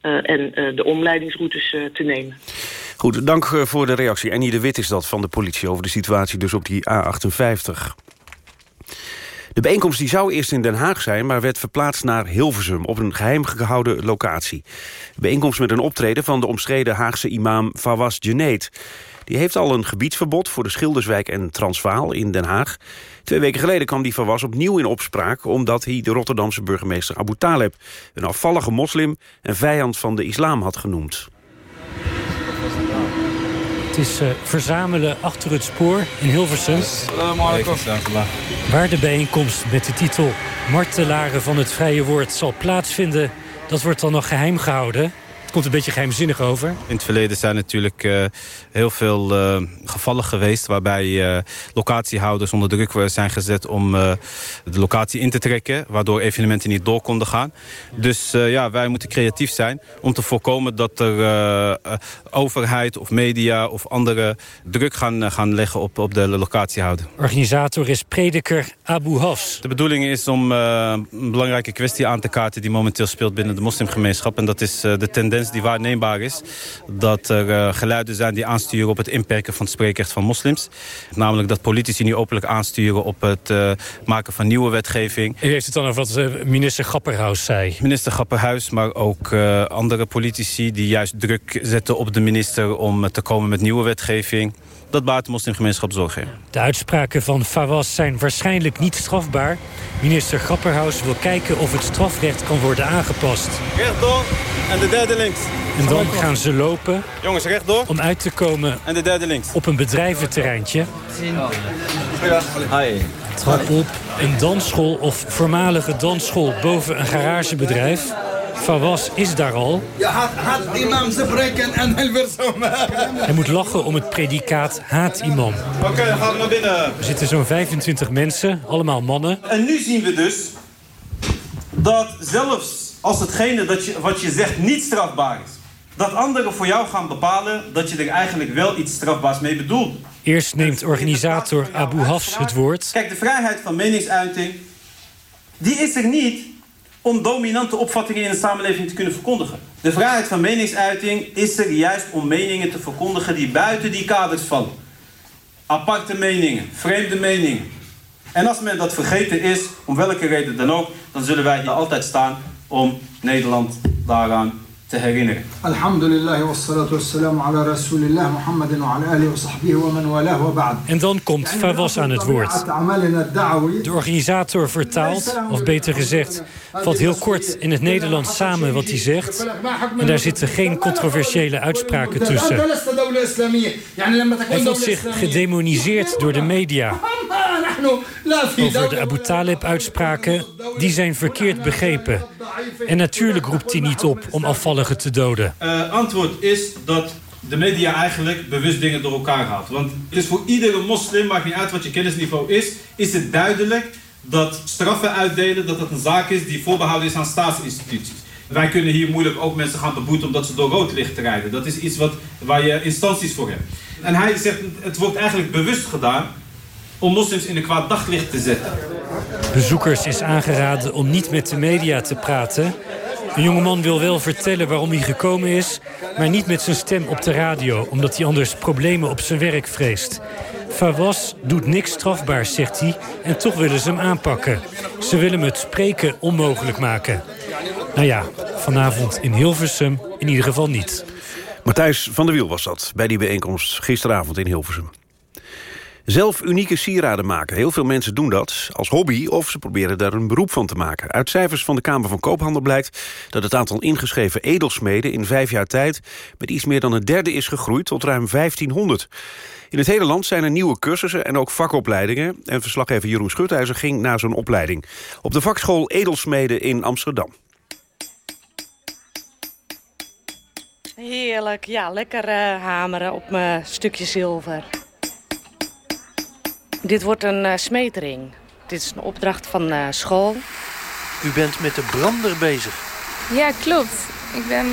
en de omleidingsroutes te nemen. Goed, dank voor de reactie. Annie de Wit is dat van de politie over de situatie dus op die A58. De bijeenkomst die zou eerst in Den Haag zijn... maar werd verplaatst naar Hilversum op een geheim gehouden locatie. De bijeenkomst met een optreden van de omstreden Haagse imam Fawaz Geneet. Die heeft al een gebiedsverbod voor de Schilderswijk en Transvaal in Den Haag. Twee weken geleden kwam die Fawaz opnieuw in opspraak... omdat hij de Rotterdamse burgemeester Abu Taleb... een afvallige moslim en vijand van de islam had genoemd. Het is eh, verzamelen achter het spoor in Hilversum. Waar de bijeenkomst met de titel Martelaren van het vrije woord zal plaatsvinden... dat wordt dan nog geheim gehouden. Het komt een beetje geheimzinnig over. In het verleden zijn natuurlijk eh, heel veel eh, gevallen geweest... waarbij eh, locatiehouders onder druk zijn gezet om de locatie in te trekken... waardoor evenementen niet door konden gaan. Dus ja, wij moeten creatief zijn om te voorkomen dat er overheid of media... of andere druk gaan, gaan leggen op, op de locatiehouder. Organisator is prediker Abu Hafs. De bedoeling is om een belangrijke kwestie aan te kaarten... die momenteel speelt binnen de moslimgemeenschap. En dat is de tendens die waarneembaar is. Dat er eh, geluiden zijn die aansturen op het inperken van het spreekrecht van moslims. Namelijk dat politici nu openlijk aansturen op het eh, maken van nieuwe wetgeving. U heeft het dan over wat eh, minister Grapperhaus zei. Minister Grapperhuis, maar ook andere politici... die juist druk zetten op de minister om te komen met nieuwe wetgeving. Dat baart de moslimgemeenschap zorgen. De uitspraken van Fawaz zijn waarschijnlijk niet strafbaar. Minister Grapperhaus wil kijken of het strafrecht kan worden aangepast. Rechtdoor en de derde links. En dan gaan ze lopen Jongens, rechtdoor. om uit te komen En de derde links. op een bedrijventerreintje. Hi. Trap op een dansschool of voormalige dansschool boven een garagebedrijf. Fawaz is daar al. Je had, had imam spreken en Hilversum. Hij moet lachen om het predicaat haat imam. Oké, dan gaan we naar binnen. Er zitten zo'n 25 mensen, allemaal mannen. En nu zien we dus dat zelfs als hetgene dat je, wat je zegt niet strafbaar is, dat anderen voor jou gaan bepalen dat je er eigenlijk wel iets strafbaars mee bedoelt. Eerst neemt organisator Abu Hafs het woord. Kijk, de vrijheid van meningsuiting, die is er niet om dominante opvattingen in de samenleving te kunnen verkondigen. De vrijheid van meningsuiting is er juist om meningen te verkondigen die buiten die kaders vallen. Aparte meningen, vreemde meningen. En als men dat vergeten is, om welke reden dan ook, dan zullen wij hier altijd staan om Nederland daaraan ala rasulillah wa ala alihi wa sahbihi wa man ba'd. En dan komt Fawaz aan het woord. De organisator vertaalt, of beter gezegd, vat heel kort in het Nederlands samen wat hij zegt. En daar zitten geen controversiële uitspraken tussen. Hij voelt zich gedemoniseerd door de media. Over de Abu Talib-uitspraken, die zijn verkeerd begrepen en natuurlijk roept hij niet op om afvalligen te doden. Uh, antwoord is dat de media eigenlijk bewust dingen door elkaar haalt. Want het is voor iedere moslim, maakt niet uit wat je kennisniveau is, is het duidelijk dat straffen uitdelen dat dat een zaak is die voorbehouden is aan staatsinstituties. Wij kunnen hier moeilijk ook mensen gaan beboeten omdat ze door rood licht rijden. Dat is iets wat, waar je instanties voor hebt. En hij zegt, het wordt eigenlijk bewust gedaan om moslims in een kwaad daglicht te zetten. Bezoekers is aangeraden om niet met de media te praten. Een jongeman wil wel vertellen waarom hij gekomen is... maar niet met zijn stem op de radio... omdat hij anders problemen op zijn werk vreest. Fawaz doet niks strafbaars, zegt hij, en toch willen ze hem aanpakken. Ze willen hem het spreken onmogelijk maken. Nou ja, vanavond in Hilversum in ieder geval niet. Matthijs van der Wiel was dat bij die bijeenkomst gisteravond in Hilversum. Zelf unieke sieraden maken. Heel veel mensen doen dat als hobby of ze proberen daar een beroep van te maken. Uit cijfers van de Kamer van Koophandel blijkt dat het aantal ingeschreven edelsmeden in vijf jaar tijd met iets meer dan een derde is gegroeid tot ruim 1500. In het hele land zijn er nieuwe cursussen en ook vakopleidingen. En verslaggever Jeroen Schutijzer ging naar zo'n opleiding. Op de vakschool Edelsmeden in Amsterdam. Heerlijk, ja, lekker uh, hameren op mijn stukje zilver. Dit wordt een uh, smetering. Dit is een opdracht van uh, school. U bent met de brander bezig. Ja, klopt. Ik ben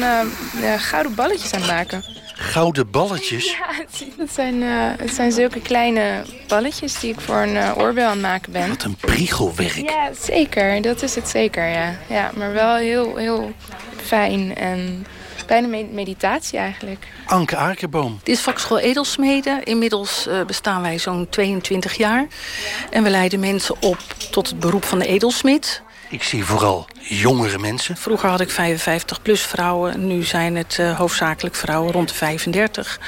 gouden balletjes aan het maken. Gouden balletjes? Ja, het zijn, het zijn zulke kleine balletjes die ik voor een oorbel aan het maken ben. Wat een priegelwerk. Ja, zeker. Dat is het zeker, ja. ja maar wel heel, heel fijn en bijna meditatie eigenlijk. Anke Akerboom. Dit is vakschool Edelsmeden. Inmiddels uh, bestaan wij zo'n 22 jaar. En we leiden mensen op tot het beroep van de edelsmid. Ik zie vooral jongere mensen. Vroeger had ik 55 plus vrouwen. Nu zijn het uh, hoofdzakelijk vrouwen rond de 35.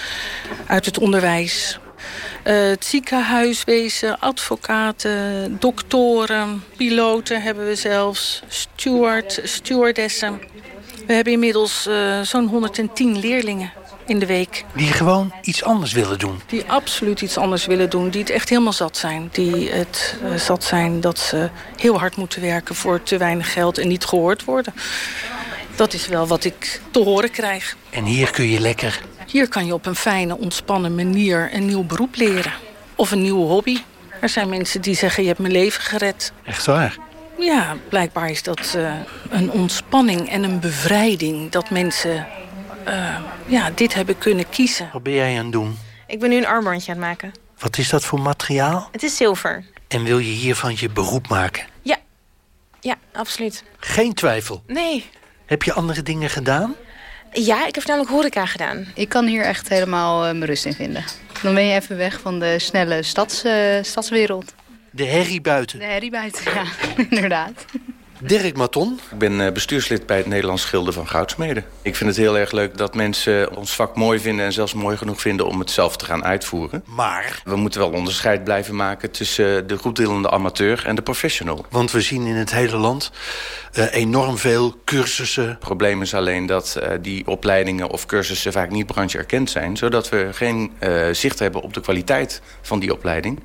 Uit het onderwijs, uh, het ziekenhuiswezen, advocaten, doktoren, piloten hebben we zelfs, steward, stewardessen. We hebben inmiddels uh, zo'n 110 leerlingen in de week. Die gewoon iets anders willen doen? Die absoluut iets anders willen doen. Die het echt helemaal zat zijn. Die het uh, zat zijn dat ze heel hard moeten werken voor te weinig geld en niet gehoord worden. Dat is wel wat ik te horen krijg. En hier kun je lekker... Hier kan je op een fijne, ontspannen manier een nieuw beroep leren. Of een nieuwe hobby. Er zijn mensen die zeggen, je hebt mijn leven gered. Echt waar? Ja, blijkbaar is dat uh, een ontspanning en een bevrijding. Dat mensen uh, ja, dit hebben kunnen kiezen. Wat ben jij aan het doen? Ik ben nu een armbandje aan het maken. Wat is dat voor materiaal? Het is zilver. En wil je hiervan je beroep maken? Ja, ja, absoluut. Geen twijfel? Nee. Heb je andere dingen gedaan? Ja, ik heb namelijk horeca gedaan. Ik kan hier echt helemaal uh, mijn rust in vinden. Dan ben je even weg van de snelle stads, uh, stadswereld. De herrie buiten. De herrie buiten, ja, inderdaad. Dirk Maton. Ik ben bestuurslid bij het Nederlands Schilder van Goudsmeden. Ik vind het heel erg leuk dat mensen ons vak mooi vinden... en zelfs mooi genoeg vinden om het zelf te gaan uitvoeren. Maar? We moeten wel onderscheid blijven maken tussen de goedwillende amateur en de professional. Want we zien in het hele land uh, enorm veel cursussen. Het probleem is alleen dat uh, die opleidingen of cursussen vaak niet branche-erkend zijn... zodat we geen uh, zicht hebben op de kwaliteit van die opleiding.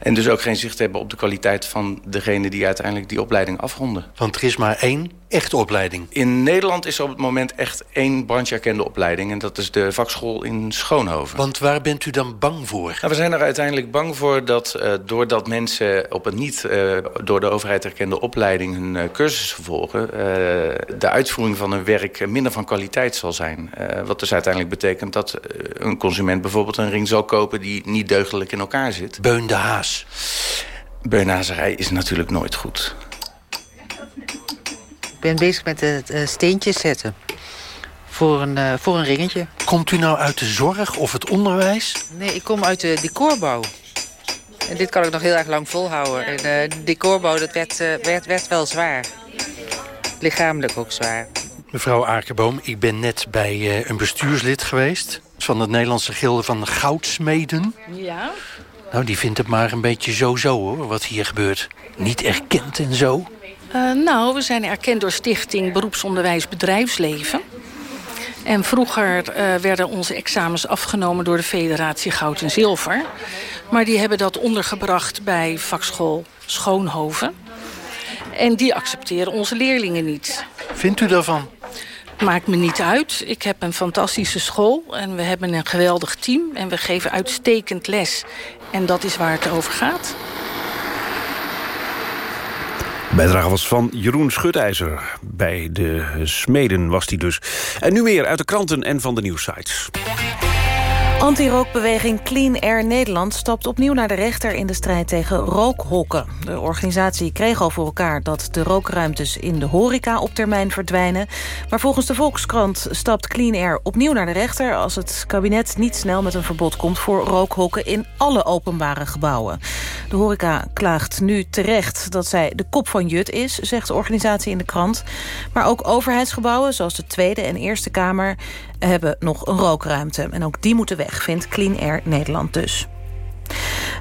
En dus ook geen zicht hebben op de kwaliteit van degene die uiteindelijk die opleiding afronden. Want er is maar één echte opleiding. In Nederland is er op het moment echt één brancheerkende opleiding... en dat is de vakschool in Schoonhoven. Want waar bent u dan bang voor? Nou, we zijn er uiteindelijk bang voor dat uh, doordat mensen... op een niet uh, door de overheid erkende opleiding hun uh, cursus vervolgen... de uitvoering van hun werk minder van kwaliteit zal zijn. wat dus uiteindelijk betekent dat een consument bijvoorbeeld een ring zal kopen... die niet deugdelijk in elkaar zit. Beun de Haas. Beunhazerij is natuurlijk nooit goed. Ik ben bezig met het uh, steentjes zetten. Voor een, uh, voor een ringetje. Komt u nou uit de zorg of het onderwijs? Nee, ik kom uit de decorbouw. En dit kan ik nog heel erg lang volhouden. En uh, de decorbouw, dat werd, werd, werd wel zwaar. Lichamelijk ook zwaar. Mevrouw Akerboom, ik ben net bij een bestuurslid geweest... van het Nederlandse Gilde van Goudsmeden. Ja? Nou, die vindt het maar een beetje zo-zo, hoor, wat hier gebeurt. Niet erkend en zo. Uh, nou, we zijn erkend door Stichting Beroepsonderwijs Bedrijfsleven. En vroeger uh, werden onze examens afgenomen door de Federatie Goud en Zilver. Maar die hebben dat ondergebracht bij vakschool Schoonhoven. En die accepteren onze leerlingen niet. Vindt u daarvan? Maakt me niet uit. Ik heb een fantastische school en we hebben een geweldig team. En we geven uitstekend les. En dat is waar het over gaat. Bijdrage was van Jeroen Schutijzer. Bij de smeden was hij dus. En nu meer uit de kranten en van de nieuwsites. Anti-rookbeweging Clean Air Nederland stapt opnieuw naar de rechter in de strijd tegen rookhokken. De organisatie kreeg al voor elkaar dat de rookruimtes in de horeca op termijn verdwijnen. Maar volgens de Volkskrant stapt Clean Air opnieuw naar de rechter als het kabinet niet snel met een verbod komt voor rookhokken in alle openbare gebouwen. De horeca klaagt nu terecht dat zij de kop van Jut is, zegt de organisatie in de krant. Maar ook overheidsgebouwen zoals de Tweede en Eerste Kamer hebben nog een rookruimte. En ook die moeten weg, vindt Clean Air Nederland dus.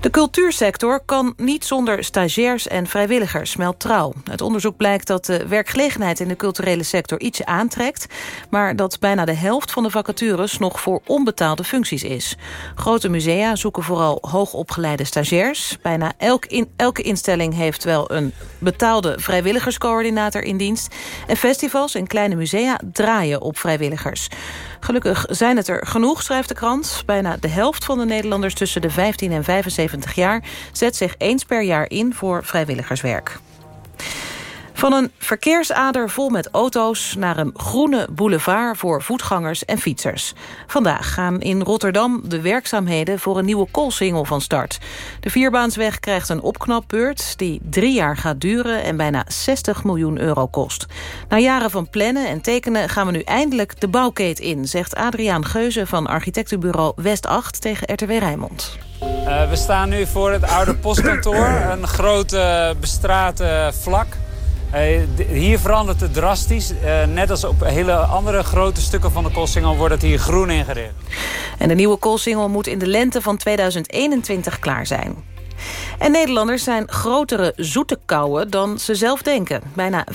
De cultuursector kan niet zonder stagiairs en vrijwilligers, meldt trouw. Het onderzoek blijkt dat de werkgelegenheid in de culturele sector iets aantrekt... maar dat bijna de helft van de vacatures nog voor onbetaalde functies is. Grote musea zoeken vooral hoogopgeleide stagiairs. Bijna elk in, elke instelling heeft wel een betaalde vrijwilligerscoördinator in dienst. En festivals en kleine musea draaien op vrijwilligers. Gelukkig zijn het er genoeg, schrijft de krant. Bijna de helft van de Nederlanders tussen de 15 en 75 jaar... zet zich eens per jaar in voor vrijwilligerswerk. Van een verkeersader vol met auto's naar een groene boulevard voor voetgangers en fietsers. Vandaag gaan in Rotterdam de werkzaamheden voor een nieuwe koolsingel van start. De vierbaansweg krijgt een opknapbeurt die drie jaar gaat duren en bijna 60 miljoen euro kost. Na jaren van plannen en tekenen gaan we nu eindelijk de bouwkeet in, zegt Adriaan Geuze van architectenbureau West 8 tegen RTW Rijnmond. Uh, we staan nu voor het oude postkantoor, een grote bestraten vlak. Uh, hier verandert het drastisch. Uh, net als op hele andere grote stukken van de koolsingel wordt het hier groen ingericht. En de nieuwe koolsingel moet in de lente van 2021 klaar zijn. En Nederlanders zijn grotere zoete kouwen dan ze zelf denken. Bijna 95%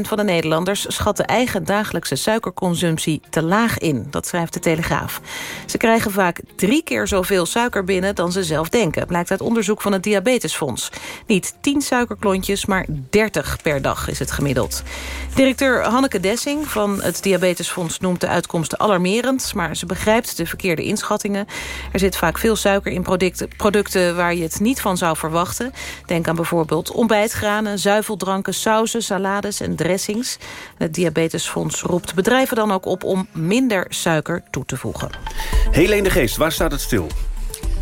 van de Nederlanders schat de eigen dagelijkse suikerconsumptie te laag in. Dat schrijft de Telegraaf. Ze krijgen vaak drie keer zoveel suiker binnen dan ze zelf denken. Blijkt uit onderzoek van het Diabetesfonds. Niet 10 suikerklontjes, maar 30 per dag is het gemiddeld. Directeur Hanneke Dessing van het Diabetesfonds noemt de uitkomsten alarmerend... maar ze begrijpt de verkeerde inschattingen. Er zit vaak veel suiker in producten waar je het niet van zou verwachten. Denk aan bijvoorbeeld ontbijtgranen, zuiveldranken, sauzen, salades en dressings. Het Diabetesfonds roept bedrijven dan ook op om minder suiker toe te voegen. Helene de Geest, waar staat het stil?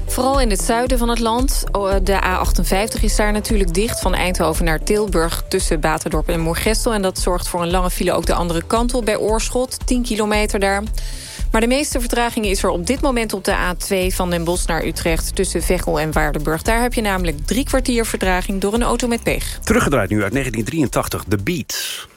Vooral in het zuiden van het land. De A58 is daar natuurlijk dicht van Eindhoven naar Tilburg... tussen Baterdorp en Moergestel. En dat zorgt voor een lange file ook de andere kant op bij Oorschot. 10 kilometer daar. Maar de meeste vertraging is er op dit moment op de A2 van Den Bosch naar Utrecht... tussen Veghel en Waardenburg. Daar heb je namelijk drie kwartier vertraging door een auto met pech. Teruggedraaid nu uit 1983, The Beats.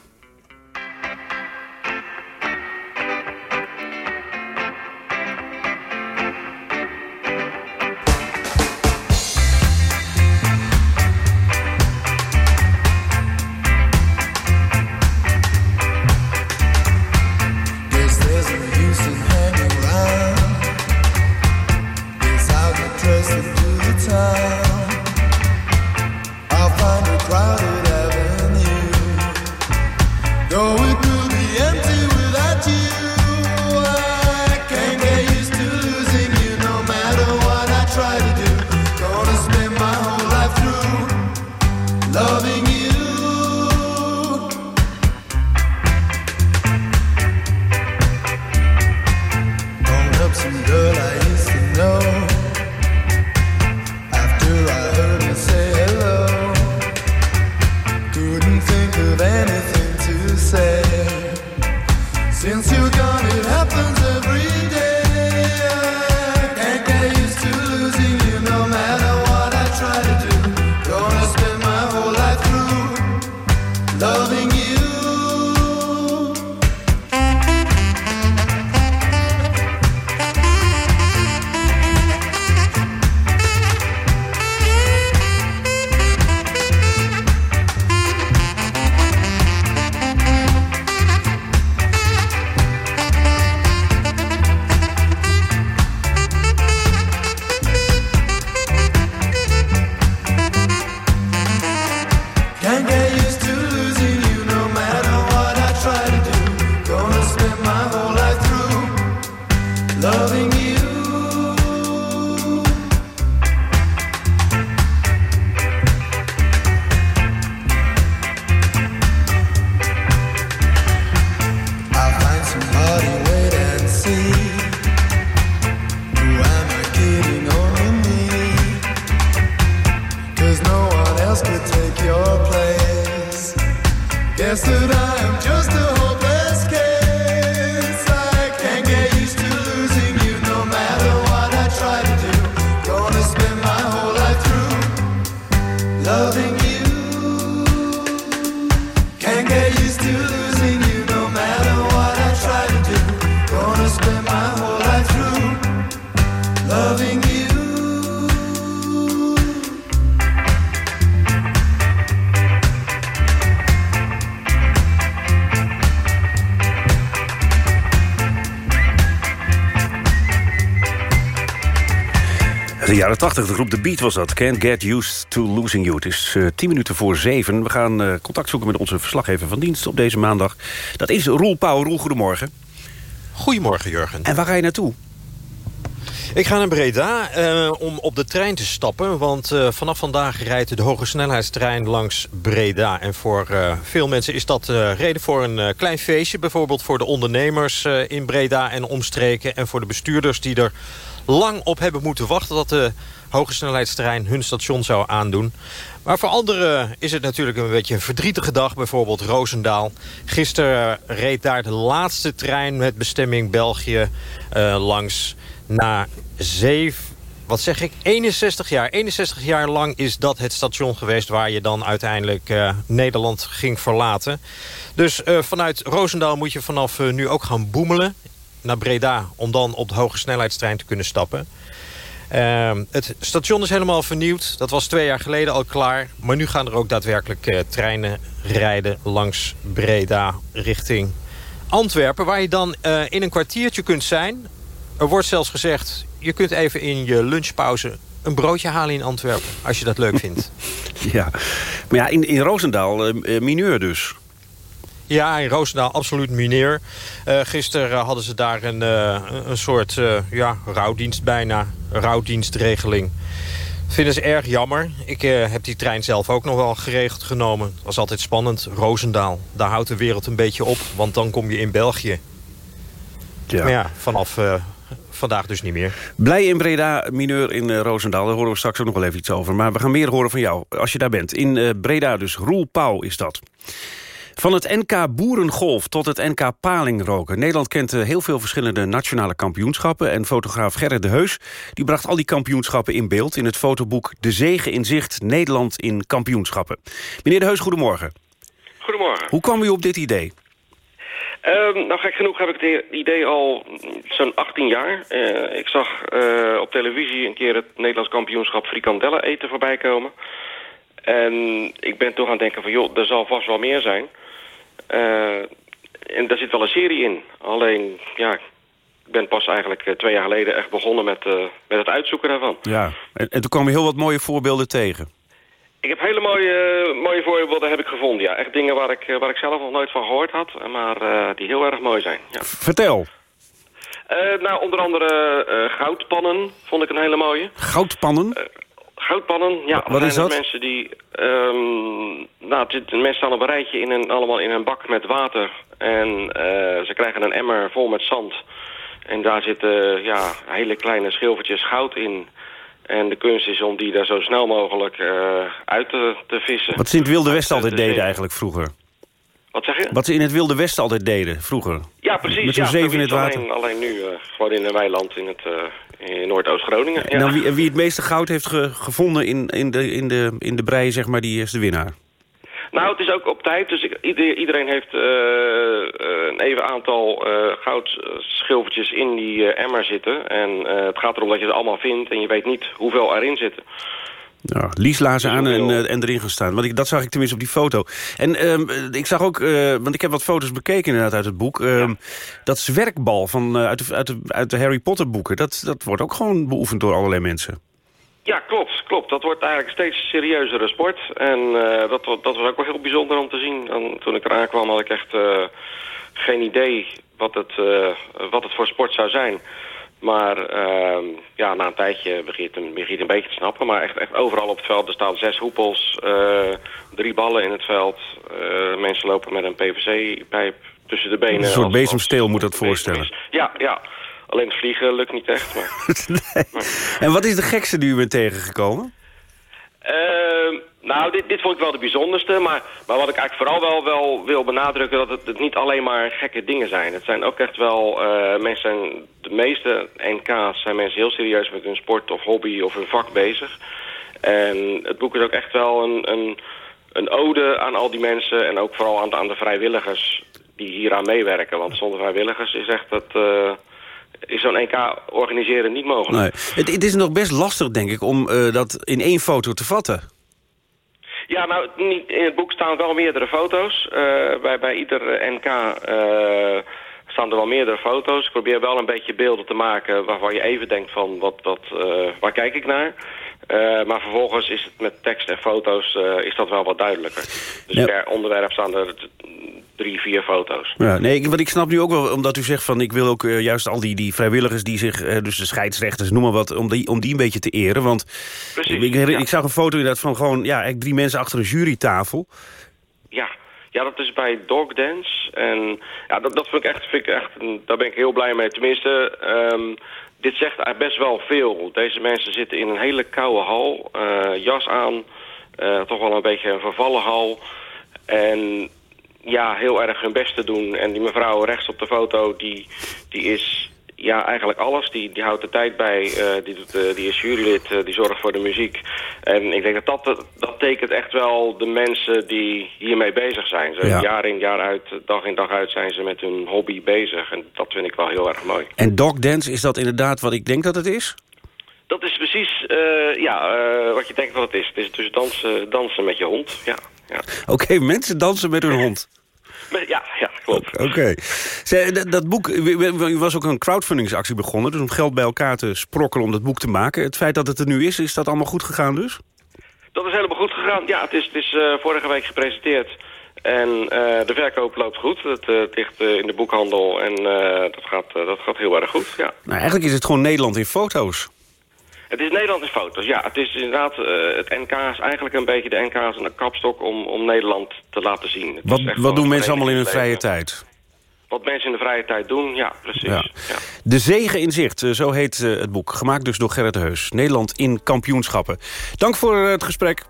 Jaren 80, de groep The Beat was dat. Can't get used to losing you. Het is uh, tien minuten voor zeven. We gaan uh, contact zoeken met onze verslaggever van dienst op deze maandag. Dat is Roel Pauw. Roel, goedemorgen. Goedemorgen, Jurgen. En waar ga je naartoe? Ik ga naar Breda uh, om op de trein te stappen. Want uh, vanaf vandaag rijdt de hoge snelheidstrein langs Breda. En voor uh, veel mensen is dat reden voor een klein feestje. Bijvoorbeeld voor de ondernemers in Breda en omstreken. En voor de bestuurders die er lang op hebben moeten wachten... dat de hoge snelheidstrein hun station zou aandoen. Maar voor anderen is het natuurlijk een beetje een verdrietige dag. Bijvoorbeeld Roosendaal. Gisteren reed daar de laatste trein met bestemming België langs na zeven, wat zeg ik, 61 jaar. 61 jaar lang is dat het station geweest waar je dan uiteindelijk uh, Nederland ging verlaten. Dus uh, vanuit Roosendaal moet je vanaf nu ook gaan boemelen naar Breda... om dan op de hoge snelheidstrein te kunnen stappen. Ehm, het station is helemaal vernieuwd. Dat was twee jaar geleden al klaar. Maar nu gaan er ook daadwerkelijk treinen rijden langs Breda richting Antwerpen... waar je dan in een kwartiertje kunt zijn er wordt zelfs gezegd, je kunt even in je lunchpauze een broodje halen in Antwerpen, als je dat leuk vindt. ja, maar ja, in, in Roosendaal, uh, mineur dus. Ja, in Roosendaal absoluut mineur. Uh, gisteren hadden ze daar een, uh, een soort ja, rouwdienst bijna, rouwdienstregeling. Vinden ze erg jammer. Ik heb die trein zelf ook nog wel geregeld genomen. Het was altijd spannend. Roosendaal, daar houdt de wereld een beetje op. Want dan kom je in België. Ja. Maar ja, vanaf vandaag dus niet meer. Blij in Breda, mineur in uh, Roosendaal. Daar horen we straks ook nog wel even iets over. Maar we gaan meer horen van jou als je daar bent. In uh, Breda dus. Roel Pauw is dat. Van het NK Boerengolf tot het NK Palingroken. Nederland kent uh, heel veel verschillende nationale kampioenschappen. En fotograaf Gerrit de Heus die bracht al die kampioenschappen in beeld... in het fotoboek De Zegen in Zicht Nederland in Kampioenschappen. Meneer de Heus, goedemorgen. Goedemorgen. Hoe kwam u op dit idee? Um, nou, gek genoeg heb ik het idee al zo'n 18 jaar. Uh, ik zag uh, op televisie een keer het Nederlands kampioenschap frikandellen eten voorbij komen. En ik ben toch aan het denken van, joh, er zal vast wel meer zijn. Uh, en daar zit wel een serie in. Alleen, ja, ik ben pas eigenlijk twee jaar geleden echt begonnen met, met het uitzoeken daarvan. Ja, en, en toen kwamen heel wat mooie voorbeelden tegen. Ik heb hele mooie, mooie voorbeelden heb ik gevonden, ja. Echt dingen waar ik, waar ik zelf nog nooit van gehoord had, maar uh, die heel erg mooi zijn. Ja. Vertel. Uh, nou, onder andere uh, goudpannen vond ik een hele mooie. Goudpannen? Goudpannen, ja. Wat is dat? Mensen die, um, nou, de mensen staan op een rijtje in een, allemaal in een bak met water. En ze krijgen een emmer vol met zand. En daar zitten, ja, hele kleine schilfertjes goud in. En de kunst is om die daar zo snel mogelijk uh, uit te, te, vissen. Wat het Wilde Westen altijd deden eigenlijk vroeger. Wat zeg je? Wat ze in het Wilde Westen altijd deden vroeger. Ja, precies. Met zo'n ja, zeven in het water. Alleen, alleen nu uh, gewoon in een weiland in, het, uh, in Noordoost-Groningen. En dan wie, wie het meeste goud heeft ge gevonden in, in, de, in, de, in de brei, zeg maar, die is de winnaar. Nou, het is ook op tijd. Dus ik, iedereen heeft uh, een even aantal uh, goudschilfertjes in die uh, emmer zitten. En het gaat erom dat je ze allemaal vindt en je weet niet hoeveel erin zitten. Ja, Lies lazen aan en, en erin gaan staan. Want ik, dat zag ik tenminste op die foto. En um, ik zag ook, want ik heb wat foto's bekeken inderdaad uit het boek. Um, ja. Dat zwerkbal van, uit, de, uit, de, uit de Harry Potter boeken, dat, dat wordt ook gewoon beoefend door allerlei mensen. Ja, klopt, klopt. Dat wordt eigenlijk steeds serieuzere sport. En uh, dat, dat was ook wel heel bijzonder om te zien. En toen ik eraan kwam had ik echt geen idee wat het, wat het voor sport zou zijn. Maar ehm, ja, na een tijdje begint het begint een beetje te snappen. Maar echt, echt overal op het veld, er staan zes hoepels, drie ballen in het veld. mensen lopen met een PVC-pijp tussen de benen. Een soort bezemsteel moet dat voorstellen. Ja, ja. Alleen het vliegen lukt niet echt. Maar... nee. maar... En wat is de gekste die u bent tegengekomen? Nou, dit, dit vond ik wel de bijzonderste. Maar, maar wat ik eigenlijk vooral wel, wel wil benadrukken... dat het, niet alleen maar gekke dingen zijn. Het zijn ook echt wel... Uh, mensen, de meeste NK's zijn mensen heel serieus met hun sport of hobby of hun vak bezig. En het boek is ook echt wel een, een, een ode aan al die mensen... en ook vooral aan, aan de vrijwilligers die hieraan meewerken. Want zonder vrijwilligers is echt het... Uh, is zo'n EK organiseren niet mogelijk. Nee. Het, het, is nog best lastig, denk ik, om uh, dat in één foto te vatten. Ja, nou, niet, in het boek staan wel meerdere foto's. Uh, bij, bij ieder NK uh, staan er wel meerdere foto's. Ik probeer wel een beetje beelden te maken waarvan je even denkt van wat, wat, uh, waar kijk ik naar. Uh, maar vervolgens is het met tekst en foto's uh, is dat wel wat duidelijker. Dus ja. per onderwerp staan er drie, vier foto's. Ja, nee, want ik snap nu ook wel, omdat u zegt van... ik wil ook uh, juist al die, die vrijwilligers die zich... dus de scheidsrechters, noem maar wat, om die, om die een beetje te eren. Want Precies, ik, ik, zag een foto inderdaad van gewoon... ja, eigenlijk drie mensen achter een jurytafel. Ja, ja, dat is bij Dog Dance. En ja, dat, dat vind ik echt, vind ik echt, daar ben ik heel blij mee. Tenminste, um, dit zegt best wel veel. Deze mensen zitten in een hele koude hal, uh, jas aan, uh, toch wel een beetje een vervallen hal. En ja, heel erg hun best te doen. En die mevrouw rechts op de foto, die, die is ja, eigenlijk alles. Die, die houdt de tijd bij, uh, die, doet, uh, die is jurylid, uh, die zorgt voor de muziek. En ik denk dat dat, dat tekent echt wel de mensen die hiermee bezig zijn. Ze, Ja. Jaar in, jaar uit, dag in, dag uit zijn ze met hun hobby bezig. En dat vind ik wel heel erg mooi. En dog dance, is dat inderdaad wat ik denk dat het is? Dat is precies ja, wat je denkt wat het is. Het is dus dansen, dansen met je hond. Ja, ja. Oké, okay, mensen dansen met hun hond. Ja, ja klopt. Oké. Okay. Dat, boek, u was ook een crowdfundingsactie begonnen... dus om geld bij elkaar te sprokkelen om dat boek te maken. Het feit dat het er nu is, is dat allemaal goed gegaan dus? Dat is helemaal goed gegaan. Ja, het is, het is uh, vorige week gepresenteerd. En uh, de verkoop loopt goed. Het, uh, het ligt in de boekhandel en dat, gaat, dat gaat heel erg goed, ja. Nou, eigenlijk is het gewoon Nederland in foto's. Het is Nederland in foto's, ja. Het is inderdaad, uh, het NK is eigenlijk een beetje de NK is een kapstok om, om Nederland te laten zien. Het wat wat doen mensen allemaal in hun vrije tijd? Wat mensen in de vrije tijd doen, ja, precies. Ja. Ja. De Zegen in Zicht, zo heet uh, het boek. Gemaakt dus door Gerrit Heus. Nederland in kampioenschappen. Dank voor het gesprek.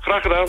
Graag gedaan.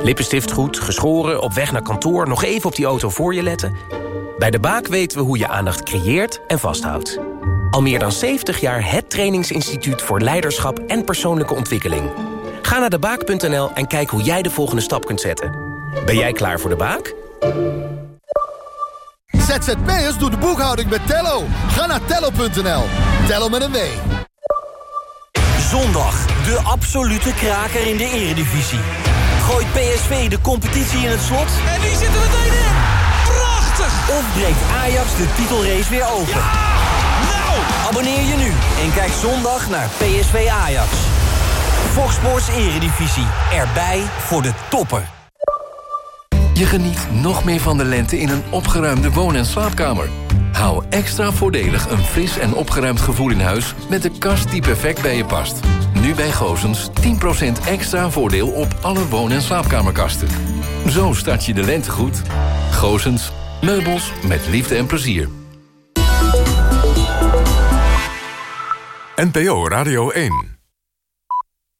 Lippenstift goed, geschoren, op weg naar kantoor... nog even op die auto voor je letten? Bij De Baak weten we hoe je aandacht creëert en vasthoudt. Al meer dan 70 jaar het trainingsinstituut voor leiderschap en persoonlijke ontwikkeling. Ga naar debaak.nl en kijk hoe jij de volgende stap kunt zetten. Ben jij klaar voor De Baak? ZZP'ers doen de boekhouding met Tello. Ga naar tello.nl. Tello met een W. Zondag, de absolute kraker in de eredivisie. Gooit PSV de competitie in het slot? En die zitten meteen in! Prachtig! Of breekt Ajax de titelrace weer open? Ja! Nou! Abonneer je nu en kijk zondag naar PSV Ajax. Fox Sports Eredivisie. Erbij voor de topper. Je geniet nog meer van de lente in een opgeruimde woon- en slaapkamer. Hou extra voordelig een fris en opgeruimd gevoel in huis... met de kast die perfect bij je past. Bij Gozens 10% extra voordeel op alle woon- en slaapkamerkasten. Zo start je de lente goed. Gozens, meubels met liefde en plezier. NPO Radio 1